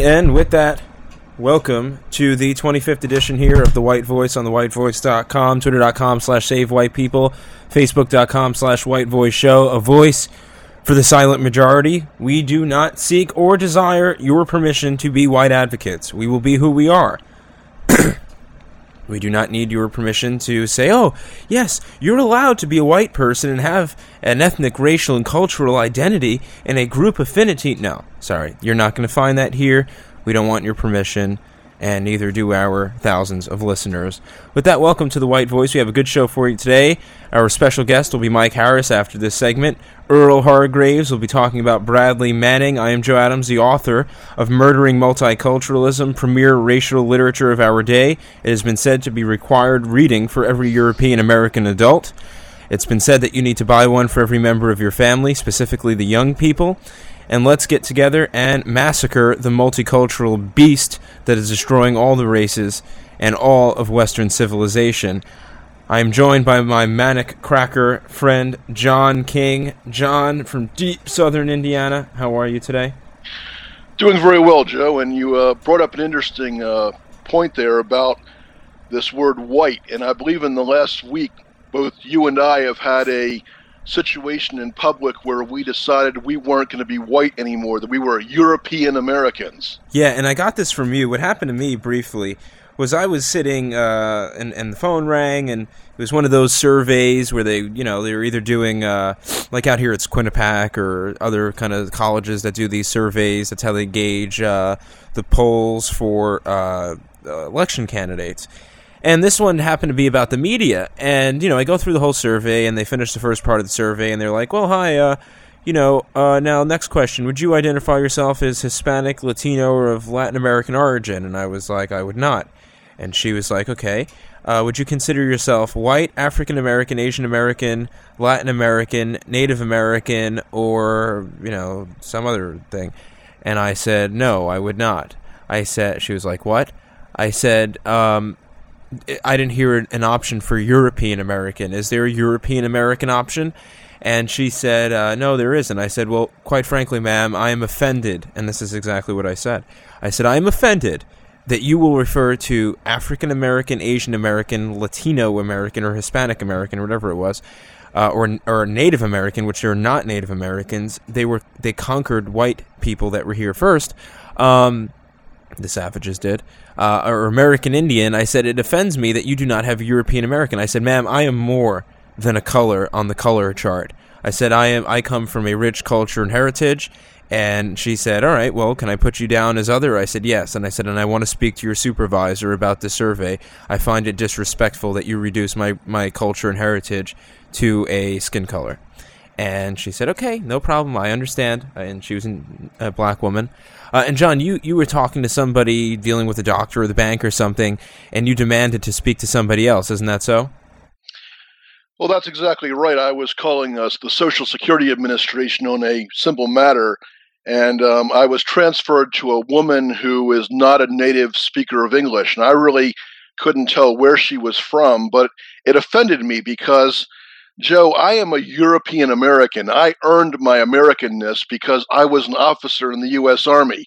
right, and with that, welcome to the 25th edition here of The White Voice on thewhitevoice.com, twitter.com slash save white people, facebook.com slash white voice show, a voice for the silent majority. We do not seek or desire your permission to be white advocates. We will be who we are. We do not need your permission to say, oh, yes, you're allowed to be a white person and have an ethnic, racial, and cultural identity and a group affinity. No, sorry, you're not going to find that here. We don't want your permission, and neither do our thousands of listeners. With that, welcome to The White Voice. We have a good show for you today. Our special guest will be Mike Harris after this segment. Earl Hargraves will be talking about Bradley Manning. I am Joe Adams, the author of Murdering Multiculturalism, premier racial literature of our day. It has been said to be required reading for every European American adult. It's been said that you need to buy one for every member of your family, specifically the young people. And let's get together and massacre the multicultural beast that is destroying all the races and all of Western civilization. I am joined by my manic cracker friend, John King. John from deep southern Indiana. How are you today? Doing very well, Joe. And you uh, brought up an interesting uh, point there about this word white. And I believe in the last week, both you and I have had a situation in public where we decided we weren't going to be white anymore, that we were European Americans. Yeah, and I got this from you. What happened to me briefly was I was sitting uh, and, and the phone rang and it was one of those surveys where they you know they were either doing uh, like out here it's Quinnipiac or other kind of colleges that do these surveys. That's how they gauge uh, the polls for uh, election candidates. And this one happened to be about the media. And, you know, I go through the whole survey and they finish the first part of the survey and they're like, well, hi, uh, you know, uh, now next question. Would you identify yourself as Hispanic, Latino, or of Latin American origin? And I was like, I would not. And she was like, okay. Uh, would you consider yourself white, African American, Asian American, Latin American, Native American, or, you know, some other thing? And I said, no, I would not. I said, she was like, what? I said, um, I didn't hear an option for European American. Is there a European American option? And she said, uh, no, there isn't. I said, well, quite frankly, ma'am, I am offended. And this is exactly what I said. I said, I am offended that you will refer to African American, Asian American, Latino American, or Hispanic American, or whatever it was, uh, or or Native American, which are not Native Americans. They were they conquered white people that were here first. Um, the savages did, uh, or American Indian. I said it offends me that you do not have European American. I said, ma'am, I am more than a color on the color chart. I said I am. I come from a rich culture and heritage, and she said, All right, well, can I put you down as other? I said, Yes. And I said, And I want to speak to your supervisor about the survey. I find it disrespectful that you reduce my, my culture and heritage to a skin color. And she said, Okay, no problem. I understand. And she was a black woman. Uh, and John, you, you were talking to somebody dealing with a doctor or the bank or something, and you demanded to speak to somebody else. Isn't that so? Well, that's exactly right. I was calling us the Social Security Administration on a simple matter and um, I was transferred to a woman who is not a native speaker of English, and I really couldn't tell where she was from, but it offended me because, Joe, I am a European American. I earned my Americanness because I was an officer in the U.S. Army.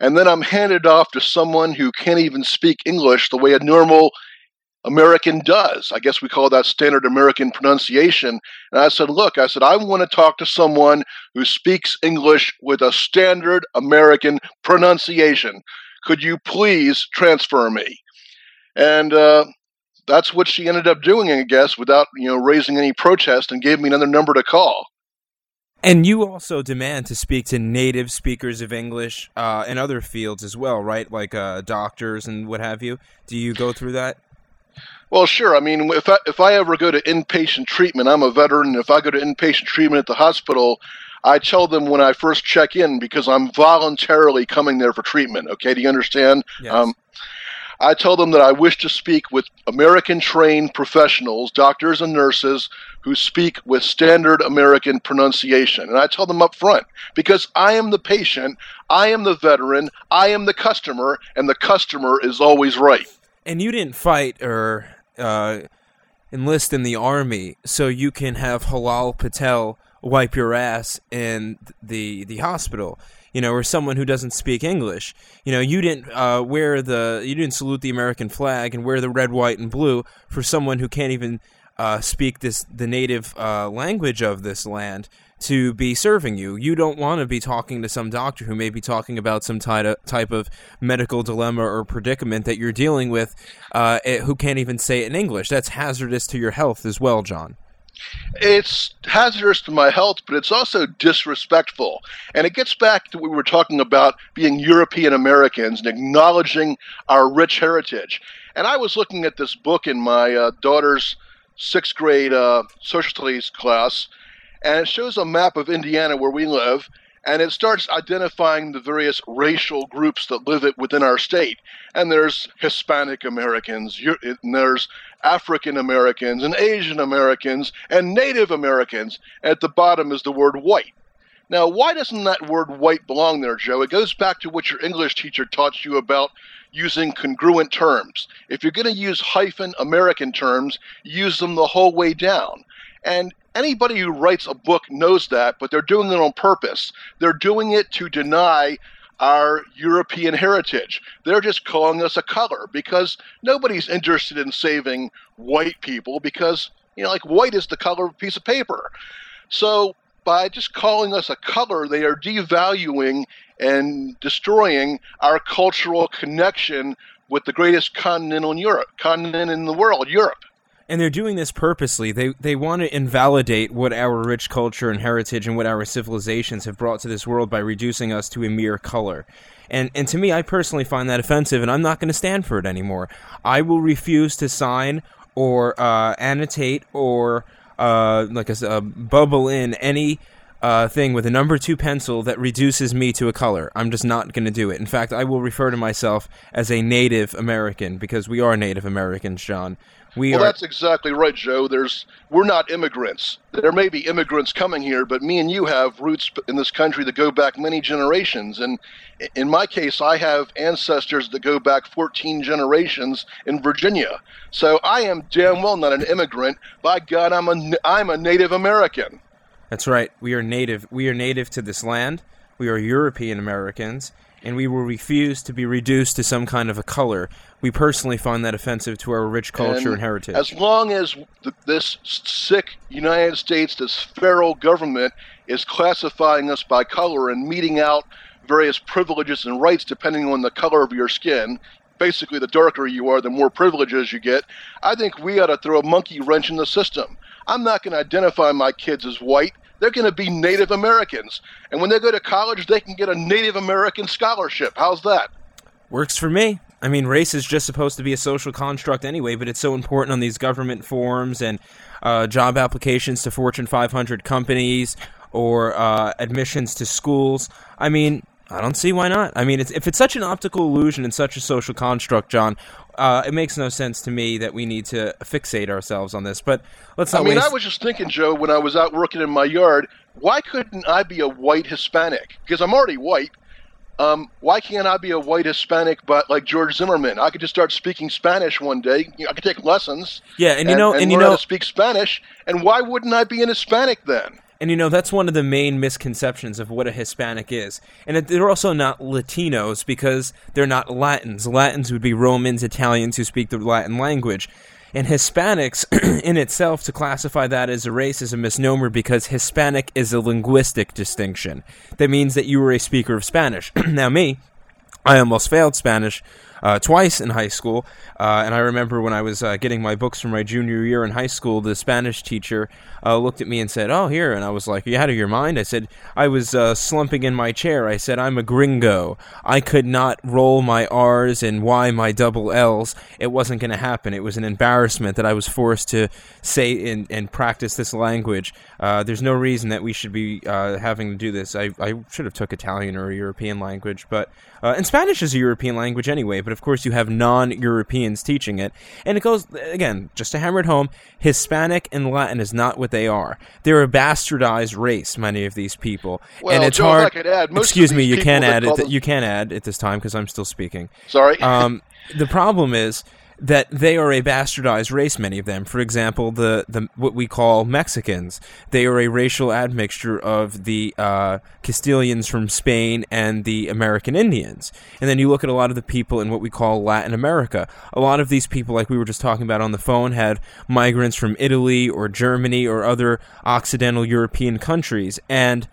And then I'm handed off to someone who can't even speak English the way a normal American does. I guess we call that standard American pronunciation. And I said, Look, I said, I want to talk to someone who speaks English with a standard American pronunciation. Could you please transfer me? And uh, that's what she ended up doing, I guess, without you know raising any protest, and gave me another number to call. And you also demand to speak to native speakers of English uh, in other fields as well, right? Like uh, doctors and what have you. Do you go through that? Well, sure. I mean, if I, if I ever go to inpatient treatment, I'm a veteran. If I go to inpatient treatment at the hospital, I tell them when I first check in because I'm voluntarily coming there for treatment. Okay, do you understand? Yes. Um, I tell them that I wish to speak with American trained professionals, doctors and nurses, who speak with standard American pronunciation. And I tell them up front because I am the patient, I am the veteran, I am the customer, and the customer is always right. And you didn't fight or uh, enlist in the army so you can have Halal Patel wipe your ass in the the hospital you know, or someone who doesn't speak English. You know, you didn't uh, wear the, you didn't salute the American flag and wear the red, white, and blue for someone who can't even uh, speak this the native uh, language of this land to be serving you. You don't want to be talking to some doctor who may be talking about some type of medical dilemma or predicament that you're dealing with uh, eh, who can't even say it in English. That's hazardous to your health as well, John. It's hazardous to my health, but it's also disrespectful. And it gets back to what we were talking about being European Americans and acknowledging our rich heritage. And I was looking at this book in my uh, daughter's sixth grade uh, social studies class, and it shows a map of Indiana where we live and it starts identifying the various racial groups that live it within our state. And there's Hispanic Americans, and there's African Americans, and Asian Americans, and Native Americans. At the bottom is the word white. Now, why doesn't that word white belong there, Joe? It goes back to what your English teacher taught you about using congruent terms. If you're going to use hyphen American terms, use them the whole way down. And anybody who writes a book knows that, but they're doing it on purpose. They're doing it to deny our European heritage. They're just calling us a color because nobody's interested in saving white people because, you know, like white is the color of a piece of paper. So by just calling us a color, they are devaluing and destroying our cultural connection with the greatest continent in Europe, continent in the world, Europe and they're doing this purposely. They they want to invalidate what our rich culture and heritage and what our civilizations have brought to this world by reducing us to a mere color. And and to me, I personally find that offensive, and I'm not going to stand for it anymore. I will refuse to sign or uh, annotate or uh, like a, a bubble in any uh, thing with a number two pencil that reduces me to a color. I'm just not going to do it. In fact, I will refer to myself as a Native American because we are Native Americans, John. We well, are... that's exactly right, Joe. There's we're not immigrants. There may be immigrants coming here, but me and you have roots in this country that go back many generations. And in my case, I have ancestors that go back 14 generations in Virginia. So I am damn well not an immigrant. By God, I'm a I'm a Native American. That's right. We are native. We are native to this land. We are European Americans, and we will refuse to be reduced to some kind of a color. We personally find that offensive to our rich culture and, and heritage. As long as th- this sick United States, this feral government, is classifying us by color and meting out various privileges and rights depending on the color of your skin, basically, the darker you are, the more privileges you get. I think we ought to throw a monkey wrench in the system. I'm not going to identify my kids as white they're going to be Native Americans. And when they go to college, they can get a Native American scholarship. How's that? Works for me. I mean, race is just supposed to be a social construct anyway, but it's so important on these government forms and uh, job applications to Fortune 500 companies or uh, admissions to schools. I mean, I don't see why not. I mean, it's, if it's such an optical illusion and such a social construct, John, uh, it makes no sense to me that we need to fixate ourselves on this. But let's not. I mean, waste... I was just thinking, Joe, when I was out working in my yard, why couldn't I be a white Hispanic? Because I'm already white. Um, why can't I be a white Hispanic, but like George Zimmerman? I could just start speaking Spanish one day. You know, I could take lessons. Yeah, and you know, and, and you know, how to speak Spanish. And why wouldn't I be an Hispanic then? And you know, that's one of the main misconceptions of what a Hispanic is. And they're also not Latinos because they're not Latins. Latins would be Romans, Italians who speak the Latin language. And Hispanics, in itself, to classify that as a race is a misnomer because Hispanic is a linguistic distinction. That means that you were a speaker of Spanish. now, me, I almost failed Spanish uh, twice in high school. Uh, and I remember when I was uh, getting my books for my junior year in high school, the Spanish teacher uh, looked at me and said, "Oh, here." And I was like, "Are you out of your mind?" I said, "I was uh, slumping in my chair." I said, "I'm a gringo. I could not roll my R's and Y my double L's. It wasn't going to happen. It was an embarrassment that I was forced to say and, and practice this language. There's no reason that we should be having to do this. I, I should have took Italian or European language, but and Spanish is a European language anyway. But of course, you have non-Europeans teaching it, and it goes again just to hammer it home. Hispanic and Latin is not what they are. They're a bastardized race. Many of these people, well, and it's Joe, hard. Add, excuse me, you can add it. Them... You can add at this time because I'm still speaking. Sorry. um, the problem is that they are a bastardized race. Many of them, for example, the the what we call Mexicans, they are a racial admixture of the uh, Castilians from Spain and the American Indians. And then you look at a lot of the people in what we call Latin America. A lot of these people, like we were just talking about on the phone, had migrants from Italy or Germany or other Occidental European countries, and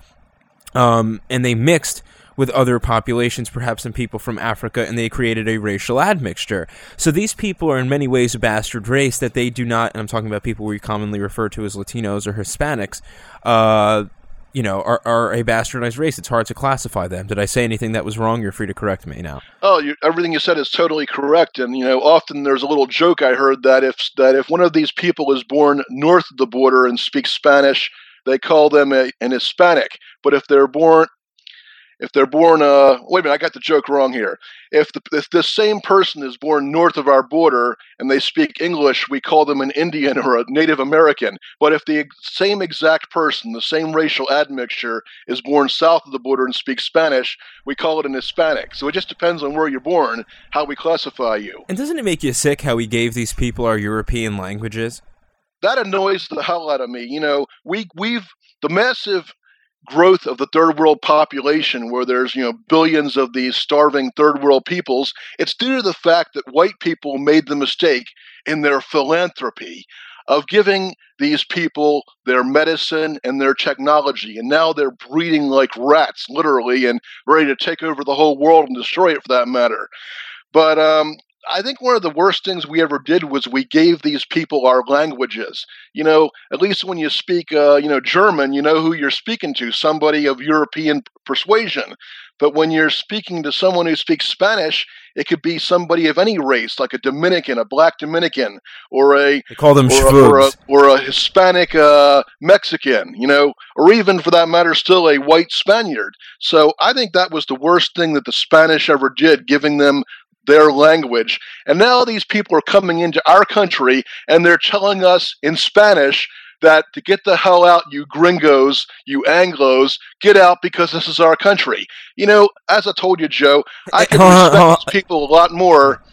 um, and they mixed with other populations, perhaps some people from Africa, and they created a racial admixture. So these people are in many ways a bastard race that they do not, and I'm talking about people we commonly refer to as Latinos or Hispanics, uh, you know, are, are a bastardized race. It's hard to classify them. Did I say anything that was wrong? You're free to correct me now. Oh, you, everything you said is totally correct. And you know, often there's a little joke I heard that if that if one of these people is born north of the border and speaks Spanish, they call them a, an Hispanic. But if they're born if they're born, uh, wait a minute, I got the joke wrong here. If the, if this same person is born north of our border and they speak English, we call them an Indian or a Native American. But if the same exact person, the same racial admixture, is born south of the border and speaks Spanish, we call it an Hispanic. So it just depends on where you're born, how we classify you. And doesn't it make you sick how we gave these people our European languages? That annoys the hell out of me. You know, we we've the massive growth of the third world population where there's you know billions of these starving third world peoples it's due to the fact that white people made the mistake in their philanthropy of giving these people their medicine and their technology and now they're breeding like rats literally and ready to take over the whole world and destroy it for that matter. But um, I think one of the worst things we ever did was we gave these people our languages. You know, at least when you speak, uh, you know, German, you know who you're speaking to, somebody of European persuasion. But when you're speaking to someone who speaks Spanish, it could be somebody of any race, like a Dominican, a black Dominican, or a they call them or, a, or, a, or a Hispanic uh, Mexican, you know, or even for that matter, still a white Spaniard. So I think that was the worst thing that the Spanish ever did, giving them their language. And now these people are coming into our country and they're telling us in Spanish that to get the hell out, you gringos, you Anglos, get out because this is our country. You know, as I told you, Joe, I could respect these people a lot more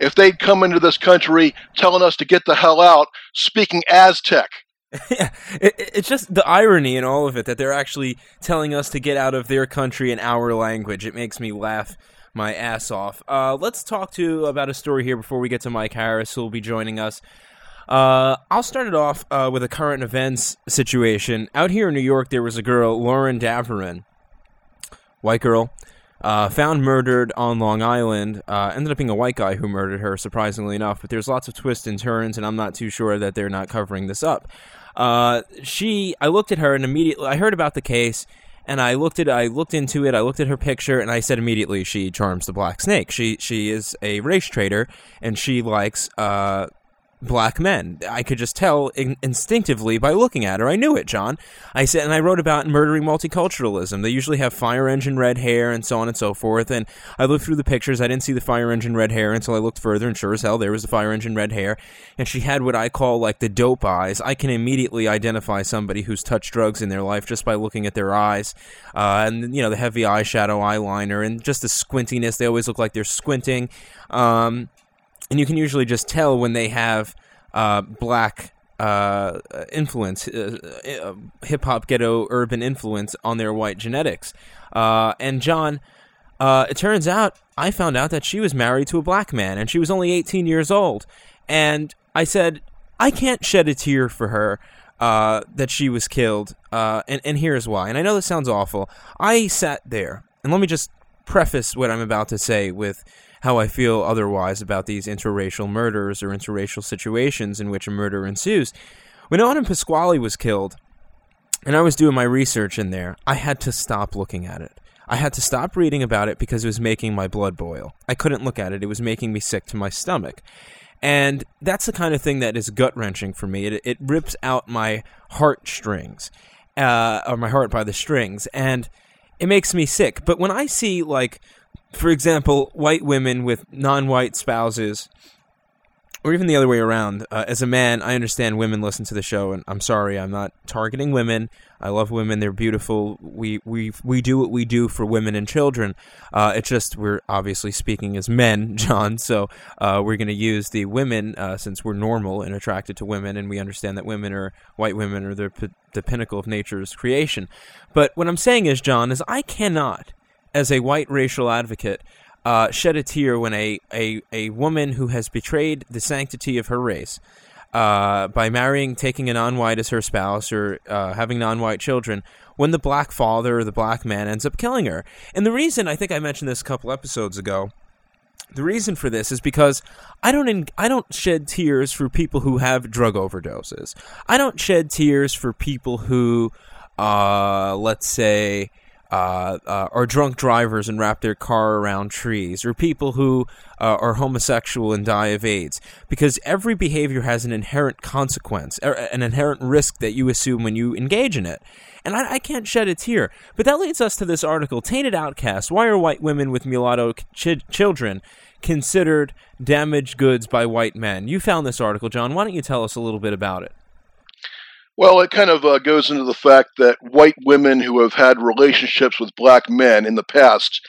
if they'd come into this country telling us to get the hell out, speaking Aztec. Yeah, it, it's just the irony in all of it that they're actually telling us to get out of their country in our language. It makes me laugh my ass off. Uh, let's talk to about a story here before we get to Mike Harris, who will be joining us. Uh, I'll start it off uh, with a current events situation. Out here in New York, there was a girl, Lauren Daverin, white girl, uh, found murdered on Long Island. Uh, ended up being a white guy who murdered her, surprisingly enough. But there's lots of twists and turns, and I'm not too sure that they're not covering this up. Uh, she, I looked at her and immediately I heard about the case and I looked at I looked into it. I looked at her picture, and I said immediately, she charms the black snake. She she is a race trader, and she likes uh, black men. I could just tell in instinctively by looking at her. I knew it, John. I said, and I wrote about murdering multiculturalism. They usually have fire engine red hair and so on and so forth. And I looked through the pictures. I didn't see the fire engine red hair until I looked further, and sure as hell, there was the fire engine red hair. And she had what I call like the dope eyes. I can immediately identify somebody who's touched drugs in their life just by looking at their eyes. Uh, and, you know, the heavy eyeshadow, eyeliner, and just the squintiness. They always look like they're squinting. Um, and you can usually just tell when they have uh, black uh, influence, uh, uh hip hop ghetto urban influence on their white genetics. Uh, and John, uh, it turns out I found out that she was married to a black man, and she was only 18 years old. And I said, I can't shed a tear for her. that she was killed, and, and here's why. And I know this sounds awful. I sat there, and let me just preface what I'm about to say with how I feel otherwise about these interracial murders or interracial situations in which a murder ensues. When Autumn Pasquale was killed, and I was doing my research in there, I had to stop looking at it. I had to stop reading about it because it was making my blood boil. I couldn't look at it. It was making me sick to my stomach. And that's the kind of thing that is gut-wrenching for me. It, it rips out my heartstrings, uh, or my heart by the strings, and it makes me sick. But when I see, like, for example, white women with non-white spouses or even the other way around. Uh, as a man, I understand women listen to the show, and I'm sorry, I'm not targeting women. I love women; they're beautiful. We we we do what we do for women and children. Uh, it's just we're obviously speaking as men, John. So uh, we're going to use the women uh, since we're normal and attracted to women, and we understand that women are white women are the the pinnacle of nature's creation. But what I'm saying is, John, is I cannot, as a white racial advocate uh, shed a tear when a, a, a woman who has betrayed the sanctity of her race uh, by marrying, taking a non-white as her spouse, or uh, having non-white children, when the black father or the black man ends up killing her. And the reason, I think I mentioned this a couple episodes ago, the reason for this is because I don't I don't shed tears for people who have drug overdoses. I don't shed tears for people who, uh, let's say, uh, uh, drunk drivers and wrap their car around trees, or people who uh, are homosexual and die of AIDS. Because every behavior has an inherent consequence, er, an inherent risk that you assume when you engage in it. And I, I, can't shed a tear. But that leads us to this article, Tainted Outcast, Why Are White Women with Mulatto ch Children Considered Damaged Goods by White Men? You found this article, John. Why don't you tell us a little bit about it? Well, it kind of uh, goes into the fact that white women who have had relationships with black men in the past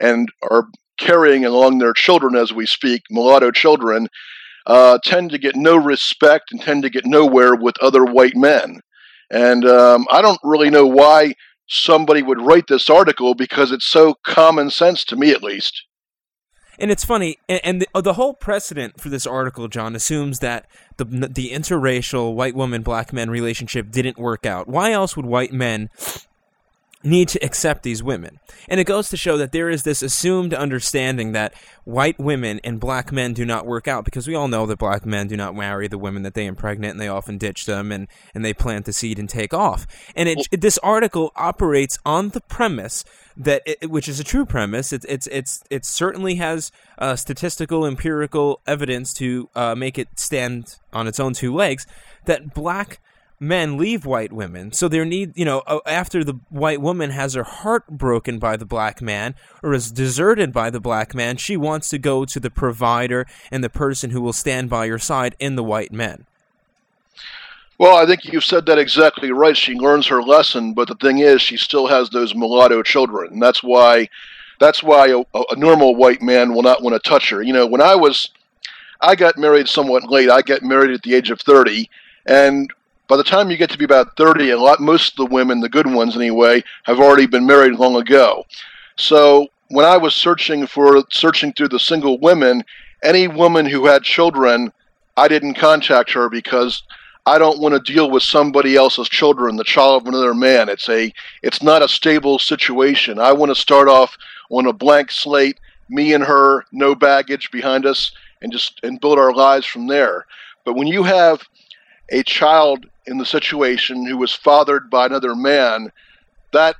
and are carrying along their children as we speak, mulatto children, uh, tend to get no respect and tend to get nowhere with other white men. And um, I don't really know why somebody would write this article because it's so common sense to me, at least. And it's funny, and, the, the, whole precedent for this article, John, assumes that the the interracial white woman black man relationship didn't work out. Why else would white men need to accept these women. And it goes to show that there is this assumed understanding that white women and black men do not work out because we all know that black men do not marry the women that they impregnate and they often ditch them and, and they plant the seed and take off. And it, it, this article operates on the premise that it, which is a true premise. It's it's it's it certainly has uh, statistical empirical evidence to uh, make it stand on its own two legs that black men leave white women. So there need, you know, after the white woman has her heart broken by the black man or is deserted by the black man, she wants to go to the provider and the person who will stand by your side in the white men. Well, I think you've said that exactly right. She learns her lesson, but the thing is, she still has those mulatto children, and that's why, that's why a, a normal white man will not want to touch her. You know, when I was, I got married somewhat late. I got married at the age of thirty, and by the time you get to be about 30, a lot, most of the women, the good ones anyway, have already been married long ago. So when I was searching for searching through the single women, any woman who had children, I didn't contact her because I don't want to deal with somebody else's children, the child of another man. It's a it's not a stable situation. I want to start off on a blank slate, me and her, no baggage behind us, and just and build our lives from there. But when you have a child in the situation who was fathered by another man, that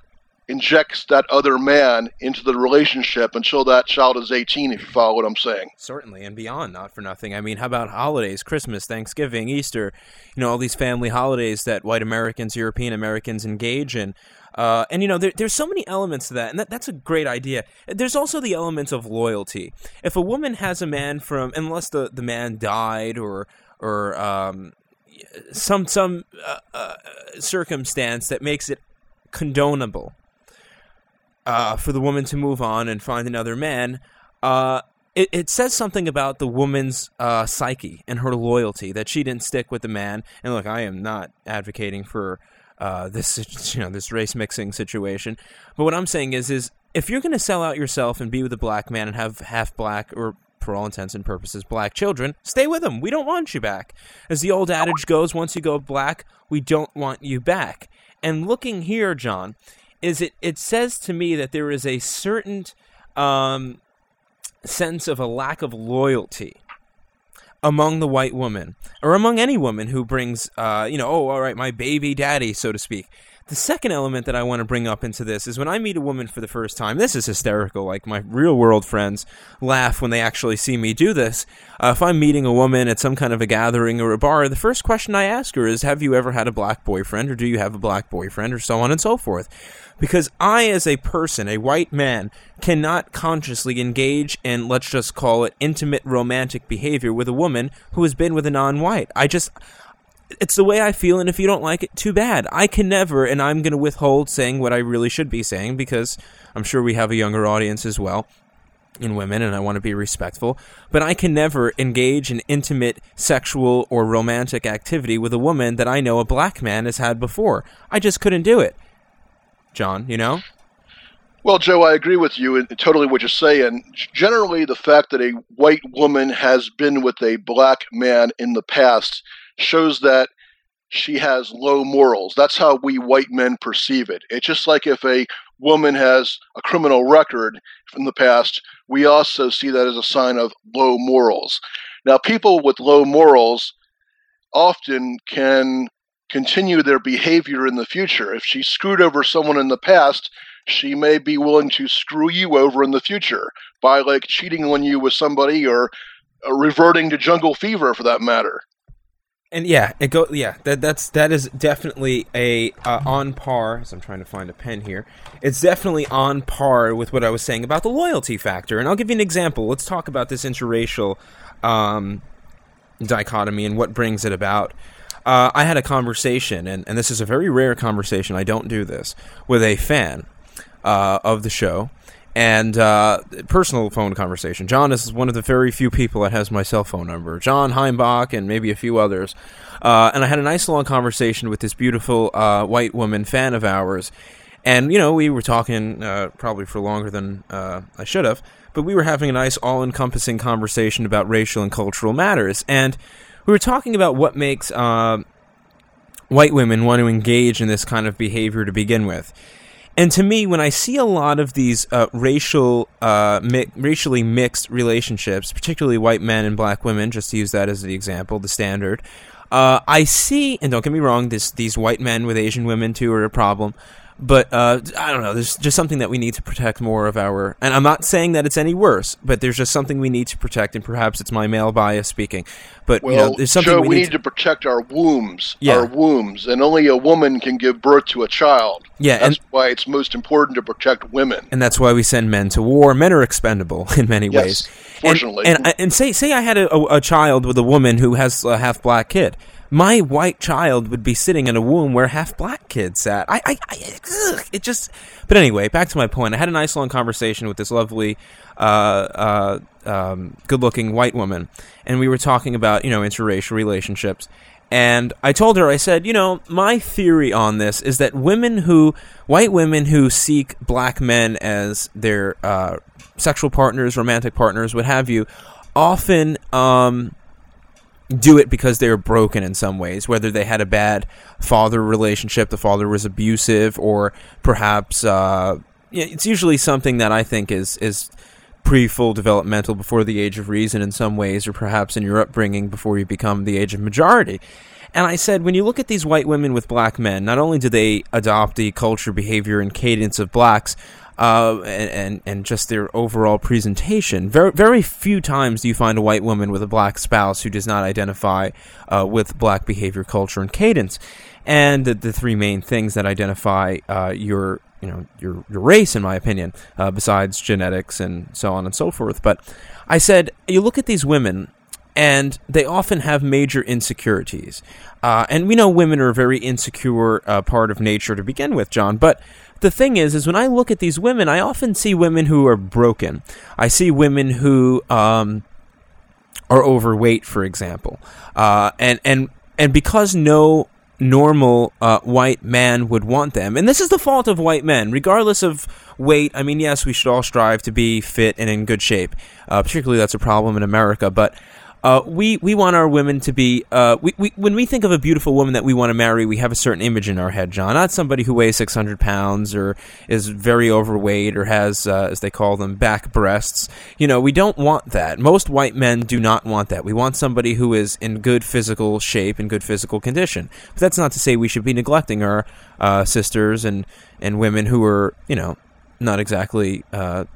injects that other man into the relationship until that child is 18, if you follow what I'm saying. Certainly, and beyond, not for nothing. I mean, how about holidays, Christmas, Thanksgiving, Easter, you know, all these family holidays that white Americans, European Americans engage in. Uh, and, you know, there, there's so many elements to that, and that, that's a great idea. There's also the element of loyalty. If a woman has a man from, unless the, the man died or, or um, some some uh, uh, circumstance that makes it condonable uh, for the woman to move on and find another man, uh, it, it, says something about the woman's uh, psyche and her loyalty that she didn't stick with the man. And look, I am not advocating for uh, this you know this race mixing situation, but what I'm saying is is if you're going to sell out yourself and be with a black man and have half black or for all intents and purposes, black children, stay with them. We don't want you back. As the old adage goes, once you go black, we don't want you back. And looking here, John, is it, it says to me that there is a certain um, sense of a lack of loyalty among the white woman or among any woman who brings, uh, you know, oh, all right, my baby daddy, so to speak. The second element that I want to bring up into this is when I meet a woman for the first time. This is hysterical. Like my real world friends laugh when they actually see me do this. Uh, if I'm meeting a woman at some kind of a gathering or a bar, the first question I ask her is, "Have you ever had a black boyfriend, or do you have a black boyfriend, or so on and so forth?" Because I, as a person, a white man, cannot consciously engage in, let's just call it, intimate romantic behavior with a woman who has been with a non-white. I just it's the way I feel, and if you don't like it, too bad. I can never, and I'm going to withhold saying what I really should be saying because I'm sure we have a younger audience as well in women, and I want to be respectful. But I can never engage in intimate sexual or romantic activity with a woman that I know a black man has had before. I just couldn't do it. John, you know? Well, Joe, I agree with you in totally what you're saying. Generally, the fact that a white woman has been with a black man in the past shows that she has low morals. That's how we white men perceive it. It's just like if a woman has a criminal record from the past, we also see that as a sign of low morals. Now, people with low morals often can continue their behavior in the future. If she screwed over someone in the past, she may be willing to screw you over in the future by like cheating on you with somebody or uh, reverting to jungle fever for that matter and yeah, it go yeah that that's that is definitely a uh, on par. As I'm trying to find a pen here, it's definitely on par with what I was saying about the loyalty factor. And I'll give you an example. Let's talk about this interracial um, dichotomy and what brings it about. Uh, I had a conversation, and, and this is a very rare conversation. I don't do this with a fan uh, of the show, and uh, personal phone conversation. John is one of the very few people that has my cell phone number. John Heimbach and maybe a few others. Uh, and I had a nice long conversation with this beautiful uh, white woman fan of ours. And, you know, we were talking uh, probably for longer than uh, I should have, but we were having a nice all encompassing conversation about racial and cultural matters. And we were talking about what makes uh, white women want to engage in this kind of behavior to begin with. And to me, when I see a lot of these uh, racial, uh, mi racially mixed relationships, particularly white men and black women, just to use that as the example, the standard, uh, I see, and don't get me wrong, this, these white men with Asian women too are a problem. But uh, I don't know. There's just something that we need to protect more of our. And I'm not saying that it's any worse, but there's just something we need to protect, and perhaps it's my male bias speaking. But well, you know, there's something Joe, we, we need, need to, protect our wombs. Yeah. Our wombs, and only a woman can give birth to a child. Yeah, that's and, why it's most important to protect women. And that's why we send men to war. Men are expendable in many yes, ways. Fortunately, and, and, and say say I had a, a, a child with a woman who has a half black kid my white child would be sitting in a womb where half black kids sat. I, I, I it just. But anyway, back to my point. I had a nice long conversation with this lovely, uh, uh, um, good-looking white woman, and we were talking about you know interracial relationships. And I told her, I said, you know, my theory on this is that women who, white women who seek black men as their uh, sexual partners, romantic partners, what have you, often. Um, do it because they were broken in some ways, whether they had a bad father relationship, the father was abusive, or perhaps uh, it's usually something that I think is is pre-full developmental before the age of reason in some ways, or perhaps in your upbringing before you become the age of majority. And I said, when you look at these white women with black men, not only do they adopt the culture, behavior, and cadence of blacks, uh, and, and, just their overall presentation. Very very few times do you find a white woman with a black spouse who does not identify uh, with black behavior, culture, and cadence. And the, the three main things that identify uh, your you know your your race, in my opinion, uh, besides genetics and so on and so forth. But I said you look at these women and they often have major insecurities. Uh, and we know women are a very insecure uh, part of nature to begin with, John. But the thing is, is when I look at these women, I often see women who are broken. I see women who um, are overweight, for example, uh, and and and because no normal uh, white man would want them, and this is the fault of white men, regardless of weight. I mean, yes, we should all strive to be fit and in good shape. Uh, particularly, that's a problem in America, but uh, we we want our women to be. Uh, we, we when we think of a beautiful woman that we want to marry, we have a certain image in our head, John. Not somebody who weighs six hundred pounds or is very overweight or has, uh, as they call them, back breasts. You know, we don't want that. Most white men do not want that. We want somebody who is in good physical shape and good physical condition. But that's not to say we should be neglecting our uh, sisters and and women who are, you know, not exactly uh,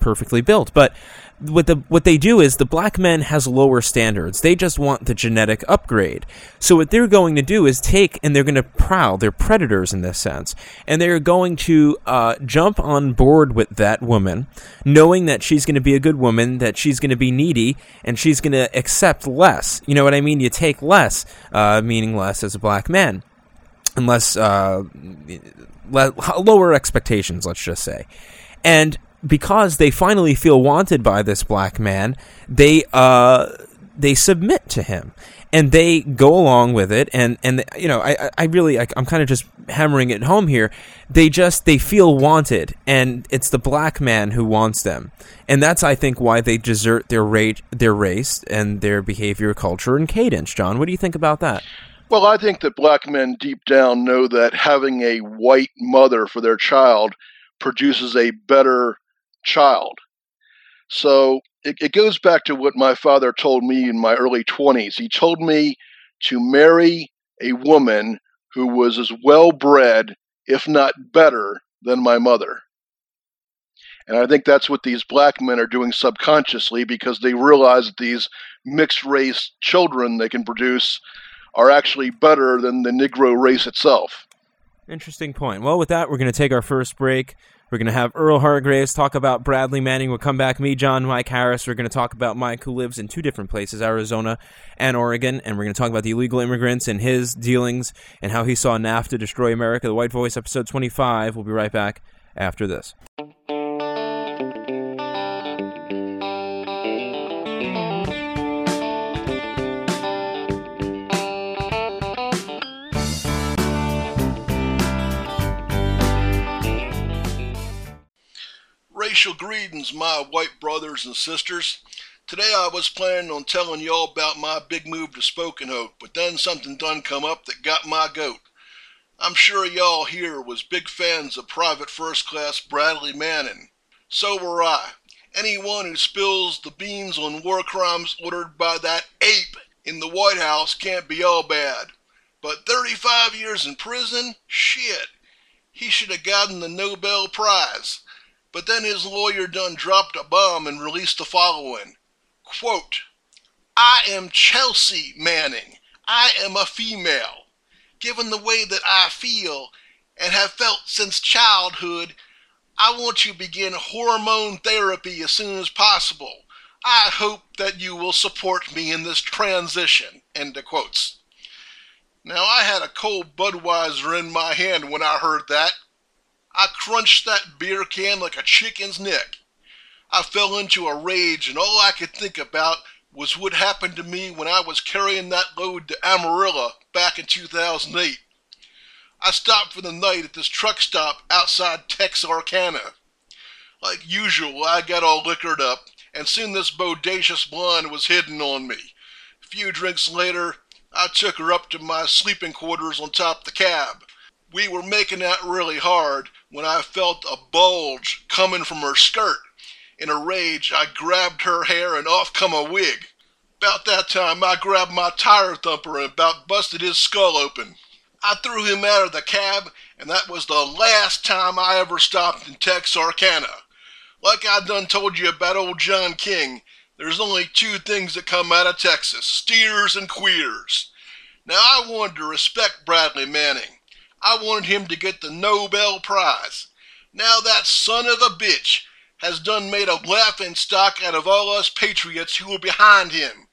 perfectly built, but what the what they do is the black men has lower standards. They just want the genetic upgrade. So what they're going to do is take and they're going to prowl. They're predators in this sense, and they're going to uh, jump on board with that woman, knowing that she's going to be a good woman, that she's going to be needy, and she's going to accept less. You know what I mean? You take less, uh, meaning less as a black man, unless uh, lower expectations. Let's just say, and because they finally feel wanted by this black man, they uh, they submit to him and they go along with it. And and you know, I I really I, I'm kind of just hammering it home here. They just they feel wanted, and it's the black man who wants them, and that's I think why they desert their rate their race and their behavior, culture, and cadence. John, what do you think about that? Well, I think that black men deep down know that having a white mother for their child produces a better child. So it, it goes back to what my father told me in my early 20s. He told me to marry a woman who was as well bred, if not better, than my mother. And I think that's what these black men are doing subconsciously because they realize that these mixed race children they can produce are actually better than the Negro race itself. Interesting point. Well, with that, we're going to take our first break. We're going to have Earl Hargraves talk about Bradley Manning. We'll come back, me, John, Mike Harris. We're going to talk about Mike, who lives in two different places, Arizona and Oregon. And we're going to talk about the illegal immigrants and his dealings and how he saw NAFTA destroy America. The White Voice, episode 25. We'll be right back after this. Racial greetings, my white brothers and sisters. Today I was planning on telling y'all about my big move to Spoken Hope, but then something done come up that got my goat. I'm sure y'all here was big fans of Private First Class Bradley Manning. So were I. Anyone who spills the beans on war crimes ordered by that ape in the White House can't be all bad. But 35 years in prison? Shit. He should have gotten the Nobel Prize. But then his lawyer done dropped a bomb and released the following quote, I am Chelsea Manning. I am a female. Given the way that I feel and have felt since childhood, I want you to begin hormone therapy as soon as possible. I hope that you will support me in this transition. End of quotes. Now, I had a cold Budweiser in my hand when I heard that, I crunched that beer can like a chicken's neck. I fell into a rage, and all I could think about was what happened to me when I was carrying that load to Amarillo back in 2008. I stopped for the night at this truck stop outside Texarkana. Like usual, I got all liquored up, and soon this bodacious blonde was hidden on me. A few drinks later, I took her up to my sleeping quarters on top the cab. We were making out really hard when I felt a bulge coming from her skirt. In a rage, I grabbed her hair and off come a wig. About that time, I grabbed my tire thumper and about busted his skull open. I threw him out of the cab, and that was the last time I ever stopped in Texarkana. Like I done told you about old John King, there's only two things that come out of Texas steers and queers. Now, I wanted to respect Bradley Manning. I wanted him to get the Nobel Prize. Now that son of a bitch has done made a laughing stock out of all us patriots who were behind him.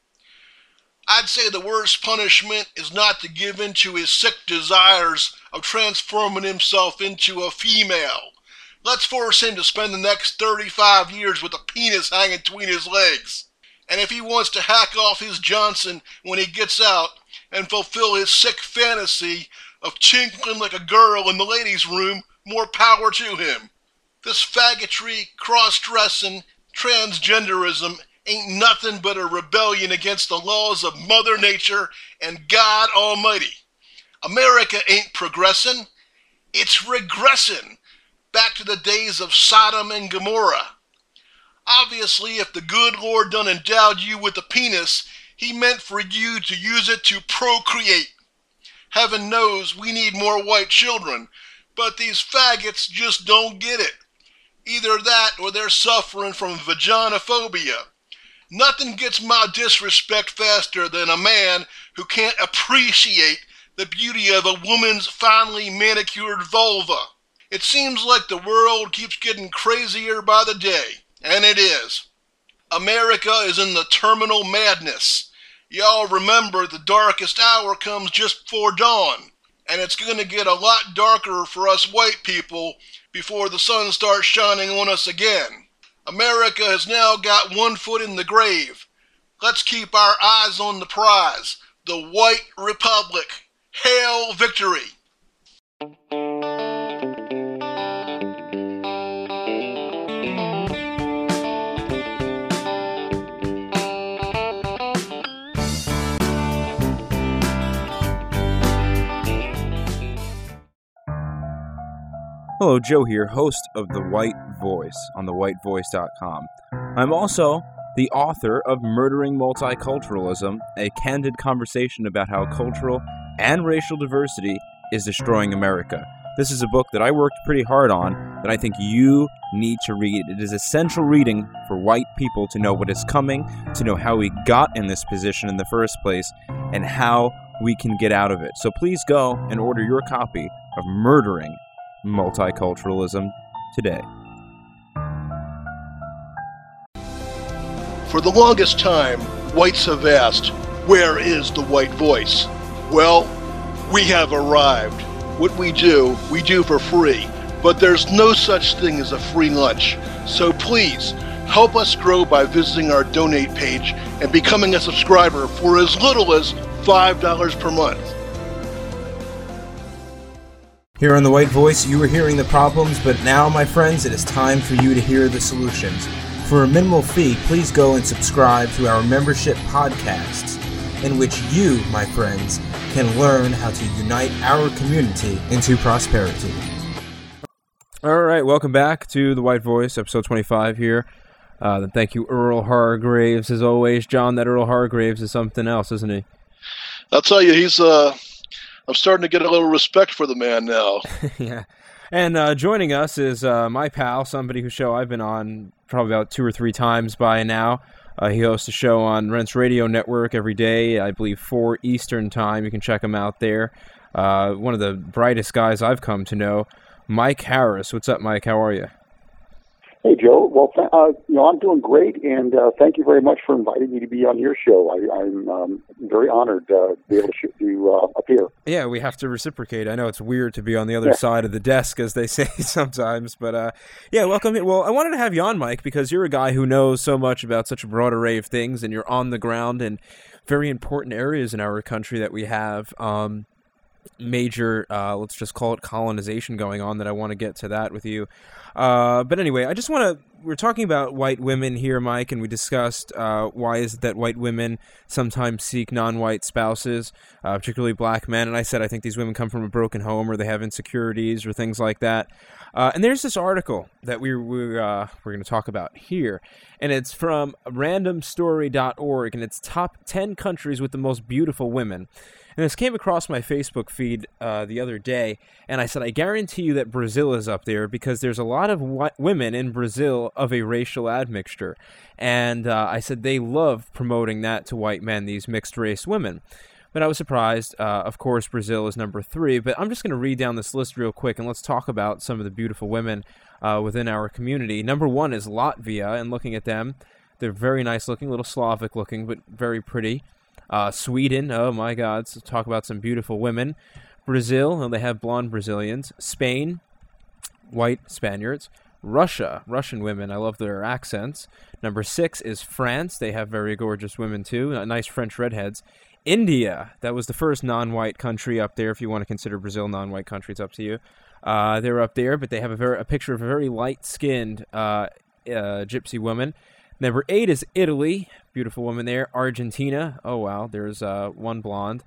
I'd say the worst punishment is not to give in to his sick desires of transforming himself into a female. Let's force him to spend the next 35 years with a penis hanging between his legs. And if he wants to hack off his Johnson when he gets out and fulfill his sick fantasy of tinkling like a girl in the ladies' room, more power to him. This faggotry, cross dressing, transgenderism ain't nothing but a rebellion against the laws of Mother Nature and God Almighty. America ain't progressing, it's regressing back to the days of Sodom and Gomorrah. Obviously, if the good Lord done endowed you with a penis, he meant for you to use it to procreate. Heaven knows we need more white children, but these faggots just don't get it. Either that or they're suffering from vaginophobia. Nothing gets my disrespect faster than a man who can't appreciate the beauty of a woman's finely manicured vulva. It seems like the world keeps getting crazier by the day, and it is. America is in the terminal madness. Y'all remember the darkest hour comes just before dawn, and it's going to get a lot darker for us white people before the sun starts shining on us again. America has now got one foot in the grave. Let's keep our eyes on the prize, the White Republic. Hail victory! Hello, Joe here, host of The White Voice on thewhitevoice.com. I'm also the author of Murdering Multiculturalism, a candid conversation about how cultural and racial diversity is destroying America. This is a book that I worked pretty hard on that I think you need to read. It is essential reading for white people to know what is coming, to know how we got in this position in the first place, and how we can get out of it. So please go and order your copy of Murdering multiculturalism today. For the longest time, whites have asked, Where is the white voice? Well, we have arrived. What we do, we do for free, but there's no such thing as a free lunch. So please, help us grow by visiting our donate page and becoming a subscriber for as little as $5 per month. Here on The White Voice, you were hearing the problems, but now, my friends, it is time for you to hear the solutions. For a minimal fee, please go and subscribe to our membership podcasts, in which you, my friends, can learn how to unite our community into prosperity. All right, welcome back to The White Voice, episode 25 here. Uh, thank you, Earl Hargraves, as always. John, that Earl Hargraves is something else, isn't he? I'll tell you, he's uh, I'm starting to get a little respect for the man now. yeah. And uh, joining us is uh, my pal, somebody whose show I've been on probably about two or three times by now. Uh, he hosts a show on Rense Radio Network every day, I believe 4 Eastern Time. You can check him out there. Uh, one of the brightest guys I've come to know, Mike Harris. What's up, Mike? How are you? Hey, Joe. Well, uh, you know, I'm doing great, and uh, thank you very much for inviting me to be on your show. I, am um, very honored uh, to be able to, to uh, appear. Yeah, we have to reciprocate. I know it's weird to be on the other yeah. side of the desk, as they say sometimes, but uh, yeah, welcome. Well, I wanted to have you on, Mike, because you're a guy who knows so much about such a broad array of things, and you're on the ground in very important areas in our country that we have. Um, major, uh, let's just call it colonization going on that I want to get to that with you. Uh, but anyway, I just want to. We're talking about white women here, Mike, and we discussed uh, why is it that white women sometimes seek non-white spouses, uh, particularly black men. And I said I think these women come from a broken home, or they have insecurities, or things like that. Uh, and there's this article that we, we uh, we're going to talk about here, and it's from randomstory.org, and it's top 10 countries with the most beautiful women. And this came across my Facebook feed uh, the other day, and I said, I guarantee you that Brazil is up there because there's a lot of women in Brazil of a racial admixture. And uh, I said they love promoting that to white men, these mixed race women. But I was surprised. Uh, of course, Brazil is number three. But I'm just going to read down this list real quick, and let's talk about some of the beautiful women uh, within our community. Number one is Latvia, and looking at them, they're very nice looking, little Slavic looking, but very pretty. Uh, Sweden, oh my God, so talk about some beautiful women. Brazil, they have blonde Brazilians. Spain, white Spaniards. Russia, Russian women, I love their accents. Number six is France. They have very gorgeous women too, uh, nice French redheads. India, that was the first non-white country up there. If you want to consider Brazil non-white country, it's up to you. Uh, they're up there, but they have a very a picture of a very light-skinned uh, uh gypsy woman. Number eight is Italy. Beautiful woman there. Argentina. Oh, wow. There's uh, one blonde.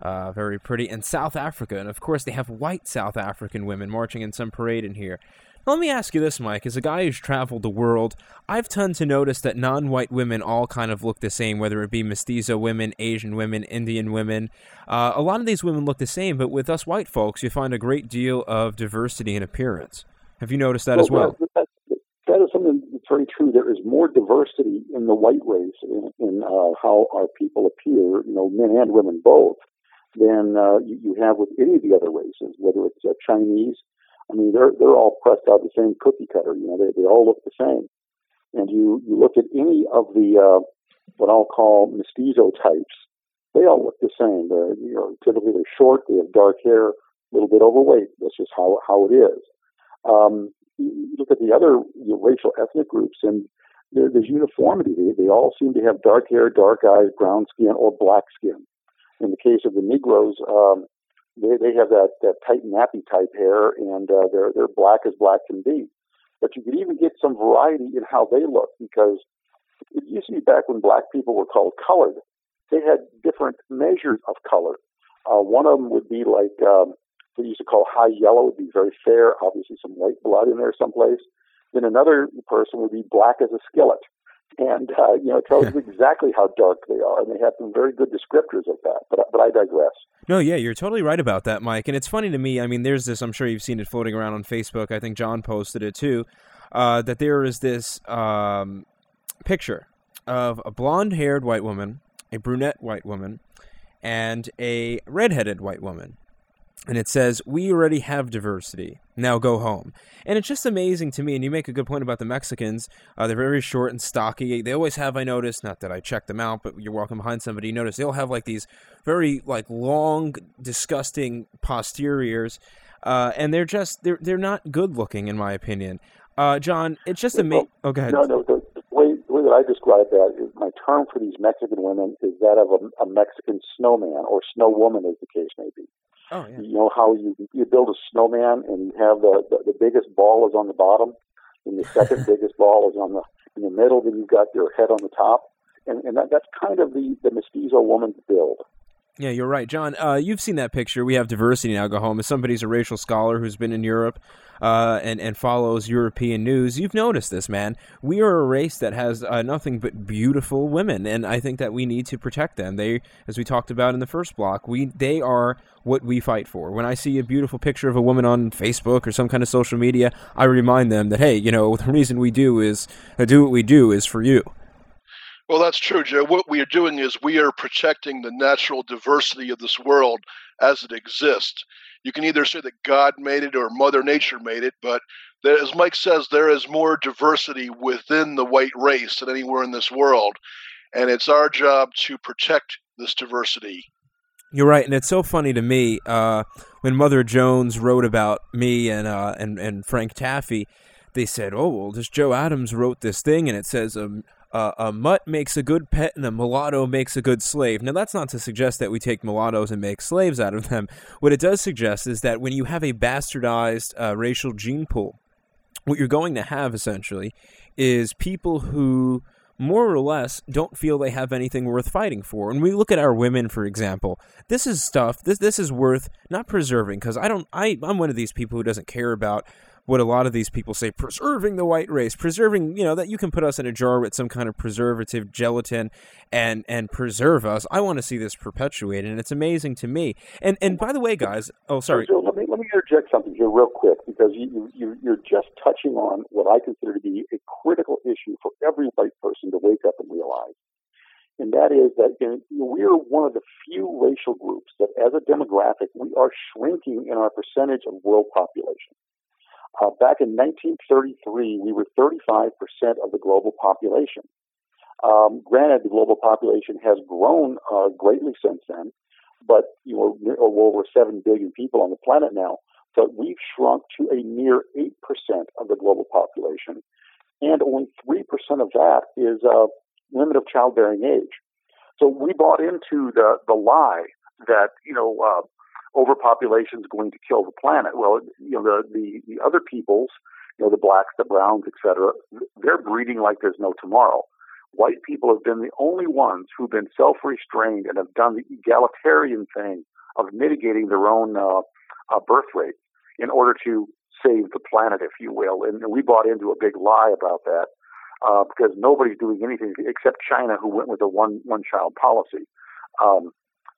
Uh, very pretty. And South Africa. And of course, they have white South African women marching in some parade in here. Now, let me ask you this, Mike. As a guy who's traveled the world, I've tend to notice that non white women all kind of look the same, whether it be mestizo women, Asian women, Indian women. Uh, a lot of these women look the same, but with us white folks, you find a great deal of diversity in appearance. Have you noticed that well, as well? That, that, that is something that's very true. There is more diversity in the white race in, in uh, how our people appear, you know, men and women both, than uh, you, you, have with any of the other races, whether it's uh, Chinese. I mean, they're they're all pressed out the same cookie cutter. You know, they they all look the same. And you you look at any of the uh, what I'll call mestizo types, they all look the same. They're you know typically they're short, they have dark hair, a little bit overweight. That's just how how it is. Um, you look at the other you know, racial ethnic groups, and there, there's uniformity. They, they all seem to have dark hair, dark eyes, brown skin, or black skin. In the case of the Negroes, um, they, they have that, that tight nappy type hair, and uh, they're they're black as black can be. But you can even get some variety in how they look because it used to be back when black people were called colored. They had different measures of color. Uh, one of them would be like um, we used to call high yellow, would be very fair, obviously some white blood in there someplace. Then another person would be black as a skillet. And, uh, you know, it tells you exactly how dark they are. And they have some very good descriptors of that. But, but I digress. No, yeah, you're totally right about that, Mike. And it's funny to me. I mean, there's this, I'm sure you've seen it floating around on Facebook. I think John posted it too. Uh, that there is this um, picture of a blonde haired white woman, a brunette white woman, and a redheaded white woman and it says, We already have diversity. Now go home. And it's just amazing to me. And you make a good point about the Mexicans. Uh, they're very short and stocky. They always have, I noticed, not that I checked them out, but you're walking behind somebody, you notice they'll have like these very like long, disgusting posteriors. Uh, and they're just, they're, they're not good looking, in my opinion. Uh, John, it's just amazing. Oh, go ahead. No, no, the, the, way, the way that I describe that is my term for these Mexican women is that of a, a Mexican snowman or snow woman, as the case may be. Oh, yeah. You know how you you build a snowman and you have the, the, the biggest ball is on the bottom, and the second biggest ball is on the in the middle. Then you've got your head on the top, and and that, that's kind of the the mestizo woman's build. Yeah, you're right, John. Uh, you've seen that picture. We have diversity home. As somebody's a racial scholar who's been in Europe uh, and and follows European news, you've noticed this, man. We are a race that has uh, nothing but beautiful women, and I think that we need to protect them. They, as we talked about in the first block, we they are what we fight for. When I see a beautiful picture of a woman on Facebook or some kind of social media, I remind them that hey, you know, the reason we do is uh, do what we do is for you. Well, that's true, Joe. What we are doing is we are protecting the natural diversity of this world as it exists. You can either say that God made it or Mother Nature made it, but there, as Mike says, there is more diversity within the white race than anywhere in this world. And it's our job to protect this diversity. You're right, and it's so funny to me uh, when Mother Jones wrote about me and uh, and and Frank Taffy. They said, "Oh well, this Joe Adams wrote this thing, and it says um, uh, a mutt makes a good pet and a mulatto makes a good slave. Now, that's not to suggest that we take mulattoes and make slaves out of them. What it does suggest is that when you have a bastardized uh, racial gene pool, what you're going to have essentially is people who more or less don't feel they have anything worth fighting for. When we look at our women, for example, this is stuff. This this is worth not preserving because I don't. I I'm one of these people who doesn't care about what a lot of these people say preserving the white race preserving you know that you can put us in a jar with some kind of preservative gelatin and and preserve us. I want to see this perpetuated and it's amazing to me. And and by the way guys oh sorry. So let me let me interject something here real quick because you, you you're just touching on what i consider to be a critical issue for every white person to wake up and realize. And that is that we are one of the few racial groups that as a demographic we are shrinking in our percentage of world population uh, back in 1933, we were 35% of the global population. Um, granted, the global population has grown uh, greatly since then, but you know, we're over 7 billion people on the planet now. But we've shrunk to a mere 8% of the global population, and only 3% of that is uh, women of childbearing age. So we bought into the, the lie that, you know, uh, overpopulation is going to kill the planet. Well, you know, the, the, the other peoples, you know, the blacks, the browns, et cetera, they're breeding like there's no tomorrow. white people have been the only ones who've been self-restrained and have done the egalitarian thing of mitigating their own uh, uh, birth rate in order to save the planet, if you will. And we bought into a big lie about that uh, because nobody's doing anything except China, who went with a one one child policy. Um,